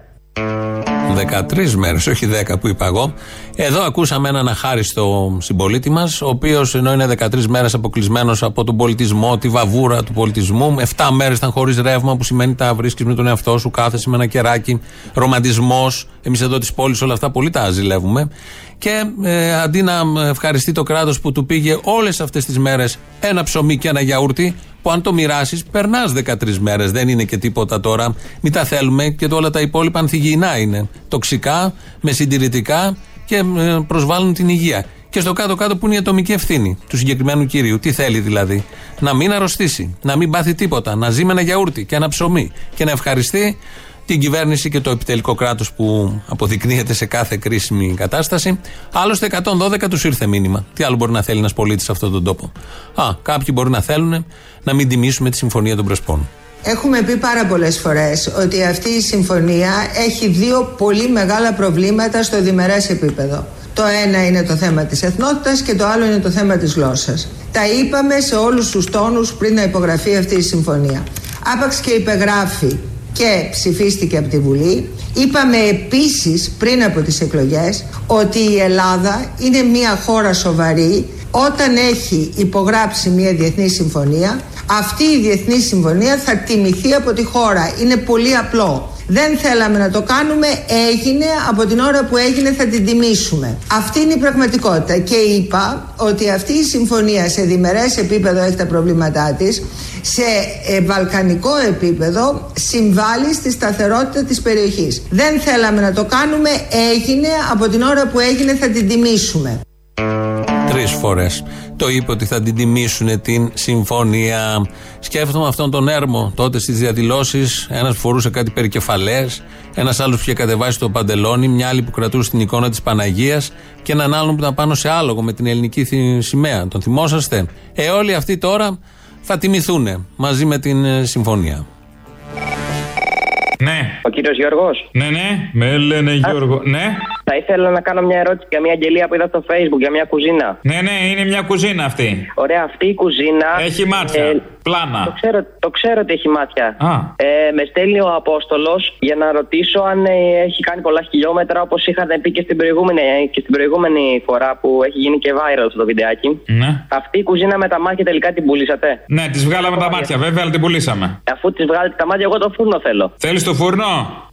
13 μέρες, όχι 10 που είπα εγώ. Εδώ ακούσαμε έναν αχάριστο συμπολίτη μας, ο οποίος ενώ είναι 13 μέρες αποκλεισμένος από τον πολιτισμό, τη βαβούρα του πολιτισμού, 7 μέρες ήταν χωρίς ρεύμα, που σημαίνει τα βρίσκεις με τον εαυτό σου, κάθεσαι με ένα κεράκι, ρομαντισμός. Εμείς εδώ της πόλης όλα αυτά πολύ τα ζηλεύουμε. Και ε, αντί να ευχαριστεί το κράτος που του πήγε όλες αυτές τις μέρες ένα ψωμί και ένα γιαούρτι, που αν το μοιράσεις, περνάς 13 μέρες. Δεν είναι και τίποτα τώρα. Μην τα θέλουμε και το όλα τα υπόλοιπα ανθυγιεινά είναι. Τοξικά, με συντηρητικά και ε, προσβάλλουν την υγεία. Και στο κάτω-κάτω που είναι η ατομική ευθύνη του συγκεκριμένου κυρίου. Τι θέλει δηλαδή. Να μην αρρωστήσει, να μην πάθει τίποτα, να ζει με ένα γιαούρτι και ένα ψωμί και να ευχαριστεί την κυβέρνηση και το επιτελικό κράτος που αποδεικνύεται σε κάθε κρίσιμη κατάσταση. Άλλωστε, 112 τους ήρθε μήνυμα. Τι άλλο μπορεί να θέλει ένας πολίτης σε αυτόν τον τόπο; Α, κάποιοι μπορεί να θέλουν να μην τιμήσουμε τη Συμφωνία των Πρεσπών. Έχουμε πει πάρα πολλές φορές ότι αυτή η συμφωνία έχει δύο πολύ μεγάλα προβλήματα στο διμερές επίπεδο. Το ένα είναι το θέμα της εθνότητας και το άλλο είναι το θέμα της γλώσσας. Τα είπαμε σε όλους τους τόνους πριν να υπογραφεί αυτή η συμφωνία. Άπαξ και υπεγράφει και ψηφίστηκε από τη Βουλή. Είπαμε επίσης πριν από τις εκλογές ότι η Ελλάδα είναι μια χώρα σοβαρή όταν έχει υπογράψει μια διεθνή συμφωνία αυτή η διεθνή συμφωνία θα τιμηθεί από τη χώρα. Είναι πολύ απλό. Δεν θέλαμε να το κάνουμε, έγινε, από την ώρα που έγινε θα την τιμήσουμε. Αυτή είναι η πραγματικότητα και είπα ότι αυτή η συμφωνία σε διμερές επίπεδο έχει τα προβλήματά της, σε ε, βαλκανικό επίπεδο συμβάλλει στη σταθερότητα της περιοχής. Δεν θέλαμε να το κάνουμε, έγινε, από την ώρα που έγινε θα την τιμήσουμε. Τρεις φορές το είπε ότι θα την τιμήσουν την συμφωνία. Σκέφτομαι αυτόν τον έρμο τότε στις διαδηλώσεις. Ένας φορούσε κάτι περικεφαλέ, ένας άλλος που είχε κατεβάσει το παντελόνι, μια άλλη που κρατούσε την εικόνα της Παναγίας και έναν άλλον που ήταν πάνω σε άλογο με την ελληνική σημαία. Τον θυμόσαστε; Ε, όλοι αυτοί τώρα θα τιμηθούν μαζί με την ε, συμφωνία. Ναι. Ο κύριος Γιώργος. Ναι, ναι, με λένε Γιώργο. Ναι. Θα ήθελα να κάνω μια ερώτηση για μια αγγελία που είδα στο Facebook για μια κουζίνα. Ναι, ναι, είναι μια κουζίνα αυτή. Ωραία, αυτή η κουζίνα. Έχει μάτια. Ε, πλάνα. Το ξέρω, το ξέρω ότι έχει μάτια. Α. Ε, με στέλνει ο Απόστολος για να ρωτήσω αν ε, έχει κάνει πολλά χιλιόμετρα όπως είχατε πει και στην, προηγούμενη, ε, και στην προηγούμενη φορά που έχει γίνει και viral στο βιντεάκι. Ναι. Αυτή η κουζίνα με τα μάτια τελικά την πουλήσατε; Ναι, τη βγάλαμε τα μάτια βέβαια, αλλά την πουλήσαμε. Αφού τη βγάλετε τα μάτια, εγώ το φούρνο θέλω. Θέλεις το φούρνο;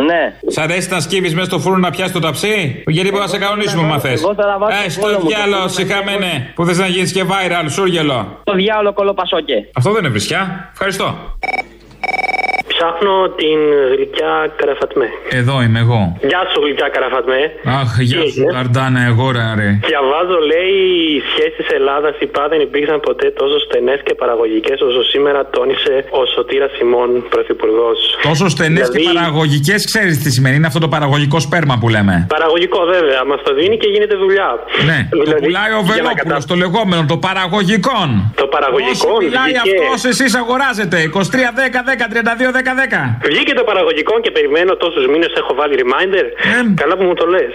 Ναι. Σ' αρέσει να σκύβεις μέσα στο φούρνο να πιάσεις το ταψί; Γιατί μπορεί να σε κανονίσουμε, μα θες. Ε, στο διάλογο, σηκαμένε. Που θες να γίνεις και viral, σούργελο. Το διάλογο κολοπασόκε. Αυτό δεν είναι βρισιά. Ευχαριστώ. Ψάχνω την γλυκιά καραφατμέ. Εδώ είμαι εγώ. Γεια σου, γλυκιά καραφατμέ. Αχ, γεια σου, Καρντάνα, εγώ ρε. Διαβάζω, λέει, οι σχέσεις Ελλάδας είπα δεν υπήρξαν ποτέ τόσο στενές και παραγωγικές όσο σήμερα τόνισε ο Σωτήρας Σιμών, πρωθυπουργός. Τόσο στενές Δηλαδή- και παραγωγικές, ξέρεις τι σημαίνει. Είναι αυτό το παραγωγικό σπέρμα που λέμε. Παραγωγικό, βέβαια. Μα το δίνει και γίνεται δουλειά. Ναι, το Δηλαδή, πουλάει ο για να Βελόπουλος, κατα- το λεγόμενο, το παραγωγικών. Το παραγωγικό, Όσο μιλάει βγήκε. αυτός, εσείς αγοράζετε. 23, 10, 10, 32, 10, 10. Βγήκε το παραγωγικό και περιμένω τόσους μήνες έχω βάλει reminder. Καλά που μου το λες.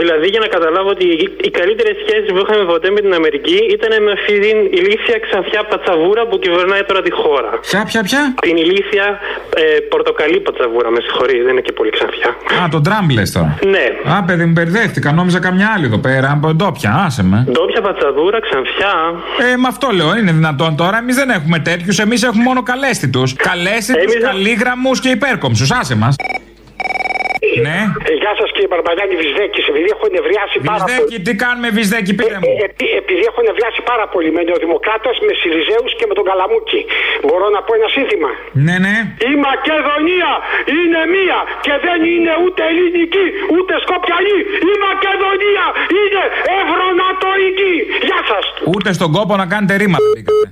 Δηλαδή για να καταλάβω ότι οι καλύτερε σχέσει που είχαμε ποτέ με την Αμερική ήταν με αυτή την ηλίθια ξανθιά πατσαβούρα που κυβερνάει τώρα τη χώρα. Ποια, ποια, ποια; Την ηλίθια ε, πορτοκαλί πατσαβούρα, με συγχωρεί, δεν είναι και πολύ ξανθιά. Α, τον Τραμπ λες τώρα. Ναι. Α, παιδί μου, μπερδεύτηκα. Νόμιζα καμιά άλλη εδώ πέρα. Από ντόπια, άσε με. Ντόπια πατσαβούρα, ξανθιά. Ε, με αυτό λέω, είναι δυνατόν τώρα. Εμείς δεν έχουμε τέτοιους. Εμείς έχουμε μόνο καλέστητου. Καλέστητου, Εμείς- καλήγραμμου και υπέρκομψου. Άσε μας. Ναι. Ε, γεια σας κύριε Μπαρμπαγιάννη Βυσδέκη. Επειδή έχω νευριάσει πάρα πολύ. Βυσδέκη, τι κάνουμε, Βυσδέκη, πείτε μου. Ε, επει- επειδή έχω νευριάσει πάρα πολύ με νεοδημοκράτες, με Σιριζέους και με τον Καλαμούκη. Μπορώ να πω ένα σύνθημα; Ναι, ναι. Η Μακεδονία είναι μία και δεν είναι ούτε ελληνική ούτε σκοπιανή. Η Μακεδονία είναι ευρωνατοϊκή. Γεια σας. Ούτε στον κόπο να κάνετε ρήματα μπήκατε.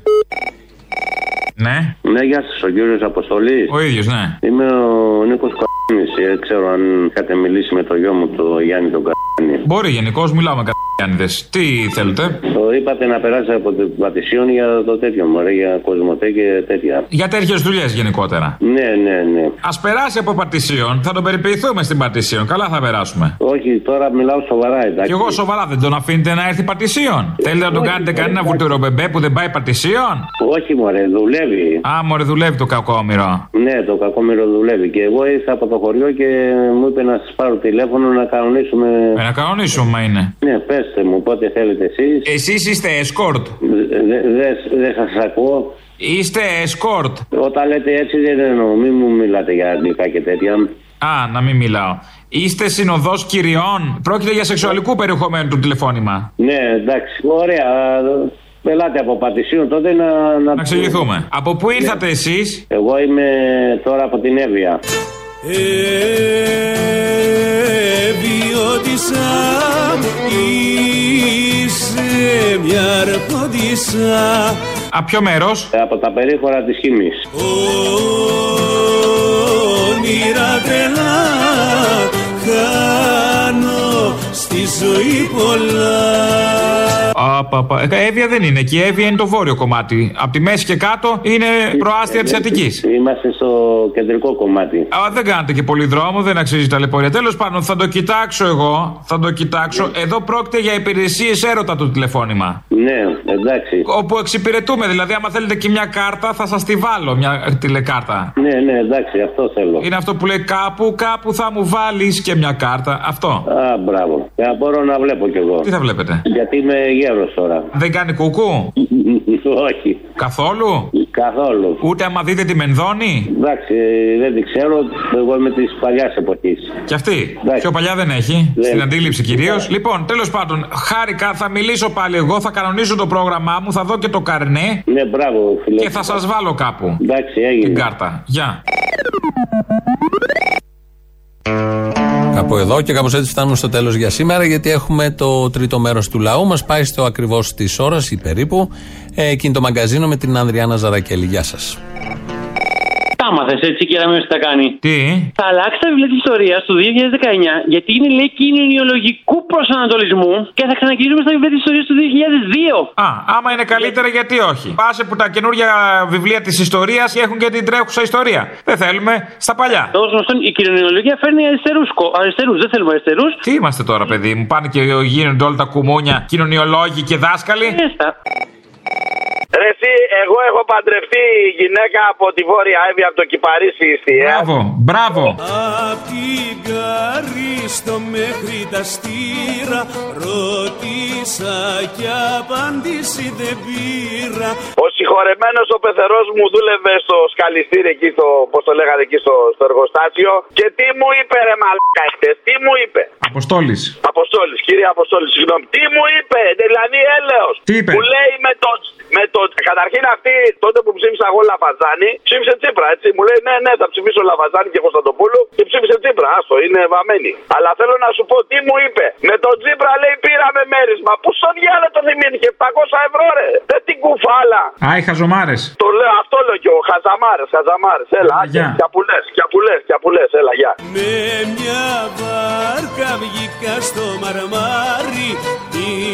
Ναι. Ναι, γεια σας, ο κύριος Αποστολής. Ο ίδιος, ναι. Είμαι ο Νίκος Καράνη. Δεν ξέρω αν είχατε μιλήσει με το γιο μου, το Γιάννη τον Καράνη. Μπορεί γενικώ, μιλάμε κατ***άνιδες. Τι θέλετε; Το είπατε να περάσει από την Πατησίων για το τέτοιο μου, ρε, για κοσμοτέ και τέτοια. Για τέτοιες δουλειές γενικότερα. Ναι, ναι, ναι. Α περάσει από Πατησίων, θα τον περιποιηθούμε στην Πατησίων. Καλά θα περάσουμε. Όχι, τώρα μιλάω σοβαρά, εντάξει. Κι εγώ σοβαρά δεν τον αφήνετε να έρθει Πατησίων. Θέλετε να τον κάνετε κανένα βουλτουρομπεμπέ που δεν πάει Πατησίων; Όχι, μωρέ, δουλεύει. Α, μωρέ, δουλεύει το κακόμοιρο. Ναι, το κακόμοιρο δουλεύει. Και εγώ ήρθα από το χωριό και μου είπε να σας πάρω τηλέφωνο να κανονίσουμε. Ε, να κανονίσουμε είναι. Ναι, πέστε μου πότε θέλετε εσεί. Εσεί είστε escort. Δεν δε, δε σα ακούω. Είστε escort. Όταν λέτε έτσι δεν εννοώ. Μην μου μιλάτε για αγγλικά και τέτοια. Α, να μην μιλάω. Είστε συνοδό κυριών. Πρόκειται για σεξουαλικού περιεχομένου του τηλεφώνημα. Ναι, εντάξει. Ωραία. Πελάτε από Πατησίων τότε να... Να, να εξηγηθούμε. Από πού ήρθατε ναι. εσείς? Εγώ είμαι τώρα από την Εύβοια. Εβιώτησα αρποντήσα Από ποιο μέρος; Από τα περίχωρα της Χήμης. Όνειρα τρελά χάνω στη ζωή πολλά Απαπα. Ε, Εύβοια δεν είναι. Και η Εύβοια είναι το βόρειο κομμάτι. Από τη μέση και κάτω είναι προάστια της Αττικής. Είμαστε στο κεντρικό κομμάτι. Α, δεν κάνετε και πολύ δρόμο, δεν αξίζει τα λεπόρια. Τέλος πάντων, θα το κοιτάξω εγώ. Θα το κοιτάξω. Εδώ πρόκειται για υπηρεσίες έρωτα το τηλεφώνημα. Ναι, εντάξει. Όπου εξυπηρετούμε. Δηλαδή, άμα θέλετε και μια κάρτα, θα σας τη βάλω μια τηλεκάρτα. Ναι, ναι, εντάξει, αυτό θέλω. Είναι αυτό που λέει κάπου, κάπου θα μου βάλεις και μια κάρτα. Αυτό. Α, μπράβο. Για μπορώ να βλέπω κι εγώ. Τι θα βλέπετε; Γιατί είμαι γέρος τώρα. Δεν κάνει κουκού. <laughs> Όχι. Καθόλου; Καθόλου. Ούτε άμα δείτε τη Μενδώνη; Εντάξει, δεν την ξέρω. Εγώ είμαι της παλιάς εποχής. Και αυτή; Εντάξει. Πιο παλιά δεν έχει. Δεν. Στην αντίληψη κυρίως. Λοιπόν, τέλος πάντων, χάρηκα, θα μιλήσω πάλι εγώ, θα κανονίσω το πρόγραμμά μου, θα δω και το καρνέ. Ναι, μπράβο, φίλε. Και θα σας βάλω κάπου. Εντάξει, έγινε. Την κάρτα. Γεια. Κάπου εδώ και κάπως έτσι φτάνουμε στο τέλος για σήμερα γιατί έχουμε το τρίτο μέρος του λαού μας πάει στο ακριβώς της ώρας ή περίπου ε, εκείνη το μαγκαζίνο με την Ανδριάνα Ζαρακέλη. Γεια σας. Τα μάθες έτσι και να μην τα κάνει. Τι; Θα αλλάξει τα βιβλία της ιστορίας του 2019 γιατί είναι λέει κοινωνιολογικού προσανατολισμού και θα ξαναγυρίσουμε στα βιβλία της ιστορίας του 2002. Α, άμα είναι καλύτερα, γιατί όχι; Πάσε που τα καινούργια βιβλία της ιστορίας έχουν και την τρέχουσα ιστορία. Δεν θέλουμε στα παλιά. Ω γνωστόν, η κοινωνιολογία φέρνει αριστερούς. Αριστερούς. Δεν θέλουμε αριστερούς. Τι είμαστε τώρα, παιδί μου; Πάνε και γίνονται όλα τα κουμούνια κοινωνιολόγοι και δάσκαλοι; Ρε εσύ, εγώ έχω παντρευτεί γυναίκα από τη Βόρεια Εύη, από το Κυπαρίσι στη Μπράβο, μπράβο. Απ' την Καρίστο μέχρι τα στήρα Ρώτησα και απάντηση δεν πήρα. Ο συγχωρεμένος ο πεθερός μου δούλευε στο σκαλιστήρι εκεί, στο, πώς το λέγατε εκεί στο, στο εργοστάσιο Και τι μου είπε ρε μαλάκα τι μου είπε; Αποστόλης. Αποστόλης, κύριε Αποστόλης, συγγνώμη. Τι μου είπε, δηλαδή έλεος Τι είπε; Που λέει με το, με το, καταρχήν αυτή τότε που ψήφισα εγώ Λαφαζάνη, ψήφισε Τσίπρα, έτσι. Μου λέει ναι, ναι, θα ψηφίσω Λαφαζάνη και Κωνσταντοπούλου και ψήφισε Τσίπρα. Άστο, είναι βαμμένη. Αλλά θέλω να σου πω τι μου είπε. Με τον Τσίπρα λέει πήραμε μέρισμα. Πού στο διάλογο το θυμήθηκε, 700 ευρώ ρε. Δεν την κουφάλα. Α, οι χαζομάρες. Το λέω, αυτό λέω και εγώ. Χαζαμάρες, χαζαμάρες. Έλα, γεια. και απουλέ, και απουλέ, και απουλέ. Έλα, γεια. Με μια βάρκα βγήκα στο μαρμάρι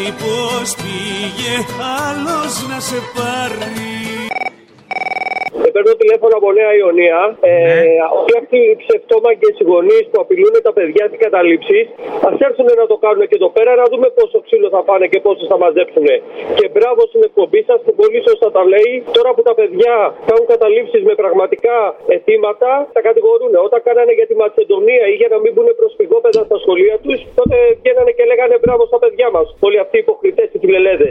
Μήπως πήγε άλλος να σε πάρει Ε, παίρνω τηλέφωνο από Νέα Ιωνία. Ε, όλοι αυτοί οι ψευτόμαγκε γονεί που απειλούν τα παιδιά τη καταλήψη, ας έρθουν να το κάνουν και εδώ πέρα να δούμε πόσο ξύλο θα πάνε και πόσο θα μαζέψουν. Και μπράβο στην εκπομπή σας που πολύ σωστά τα λέει. Τώρα που τα παιδιά κάνουν καταλήψεις με πραγματικά αιτήματα, τα κατηγορούν. Όταν κάνανε για τη Μακεδονία ή για να μην μπουν προσφυγόπεδα στα σχολεία τους, τότε βγαίνανε και λέγανε μπράβο στα παιδιά μας. Όλοι αυτοί οι υποκριτές και φιλελέδε.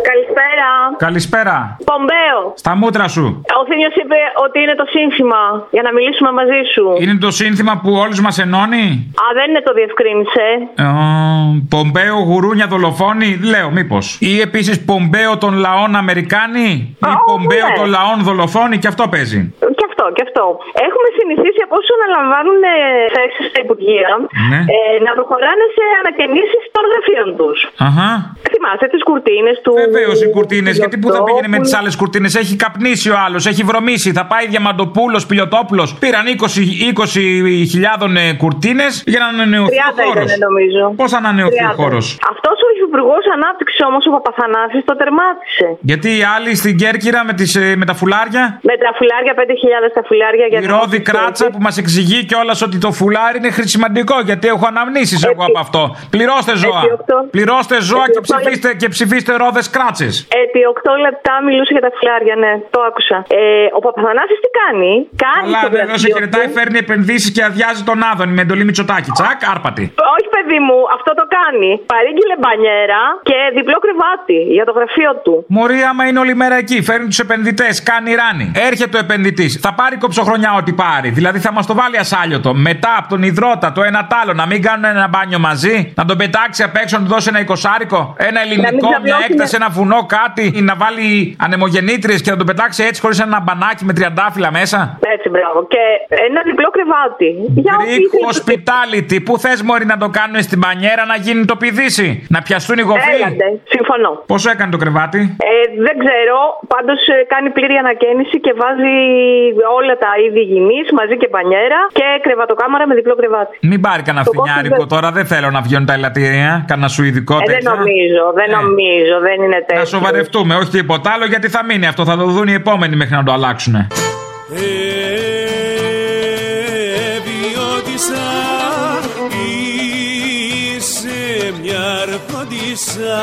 Καλησπέρα. Καλησπέρα. Πομπέο. Στα μούτρα σου. Ο Θήμιος είπε ότι είναι το σύνθημα για να μιλήσουμε μαζί σου. Είναι το σύνθημα που όλους μας ενώνει; Α, δεν είναι το διευκρίνησε. Ε, Πομπέο γουρούνια δολοφόνη, λέω μήπως. Ή επίσης Πομπέο των λαών Αμερικάνοι. Ή Πομπέο ναι. των λαών δολοφόνη, και αυτό παίζει. Και αυτό, και αυτό. Έχουμε συνηθίσει από όσου αναλαμβάνουν θέσει στα Υπουργεία Ναι. ε, να προχωράνε σε ανακαινήσεις των γραφείων τους. Αχα. θυμάστε τις κουρτίνες του. Βεβαίως οι κουρτίνες, γιατί πού θα πήγαινε με τις άλλες κουρτίνες; Έχει καπνίσει ο άλλος, έχει βρωμίσει. Θα πάει Διαμαντοπούλος, Πιλιοτόπουλος. Πήραν 20.000 20, κουρτίνες για να ανανεωθεί ο 30 χώρος. ήταν νομίζω. Πώς θα ανανεωθεί ο 30. χώρος; Αυτός ο υφυπουργός ανάπτυξης όμως ο Παπαθανάσης το τερμάτισε. Γιατί οι άλλοι στην Κέρκυρα με, τις, ε, με τα φουλάρια; Με τα φουλάρια, 5.000 τα φουλάρια για Η να Ρόδη Κράτσα που μας εξηγεί κιόλας ότι το φουλάρι είναι χρησιμαντικό γιατί έχω αναμνήσεις εγώ από αυτό. Πληρώστε ζώα. Επί οκτώ. Πληρώστε ζώα Επί και οκτώ ψηφίστε, και ψηφίστε ρόδες κράτσες. Επί 8 λεπτά μιλούσε για τα φουλάρια, ναι, το άκουσα. Ε, ο Παπαθανάσης τι κάνει, κάνει Αλλά στο βέβαια σε γραφείο χαιρετάει, του- φέρνει επενδύσεις και αδειάζει τον Άδωνη με εντολή Μητσοτάκη. Τσακ, άρπατη. Όχι, παιδί μου, αυτό το κάνει. Παρήγγειλε μπανιέρα και διπλό κρεβάτι για το γραφείο του. Μωρή, άμα είναι όλη μέρα εκεί, φέρνει τους επενδυτές, κάνει ράνι. Έρχεται ο επενδυτής, θα πάρει κοψοχρονιά ό,τι πάρει. Δηλαδή θα μας το βάλει ασάλιωτο. Μετά από τον υδρότα, το ένα τ' άλλο, να μην κάνουν ένα μπάνιο μαζί, να τον πετάξει απ' έξω, να του δώσει ένα εικοσάρικο, ένα ελληνικό, μια ξαπλώσουν. έκταση, ένα βουνό, κάτι, ή να βάλει ανεμογεννήτριες και να τον πετάξει έτσι χωρίς ένα μπανάκι με τριαντάφυλλα μέσα. Έτσι, μπράβο. Και ένα διπλό κρεβάτι. Για ό,τι Greek ήθελες. hospitality, πού θες μωρή να το κάνουν στην πανιέρα να γίνει το πηδήσι, να πιαστούν οι γοφοί; Έλαντε, συμφωνώ. Πόσο έκανε το κρεβάτι; Ε, δεν ξέρω, πάντως κάνει πλήρη ανακαίνιση και βάζει όλα τα είδη υγιεινής μαζί και μπανιέρα και κρεβατοκάμαρα με διπλό κρεβάτι. Μην πάρει κανένα Το κόστος φθινιάρικο δεν- τώρα, δεν θέλω να βγαίνουν τα ελαττήρια. Κανένα σουηδικό Ε, δεν τέτοιο. νομίζω, δεν νομίζω, δεν είναι τέτοιο. Να σοβαρευτούμε, όχι τίποτα άλλο, γιατί θα μείνει αυτό. Θα το δουν οι επόμενοι μέχρι να το αλλάξουν. Εβιώτησα Είσαι μια αρχοντισσα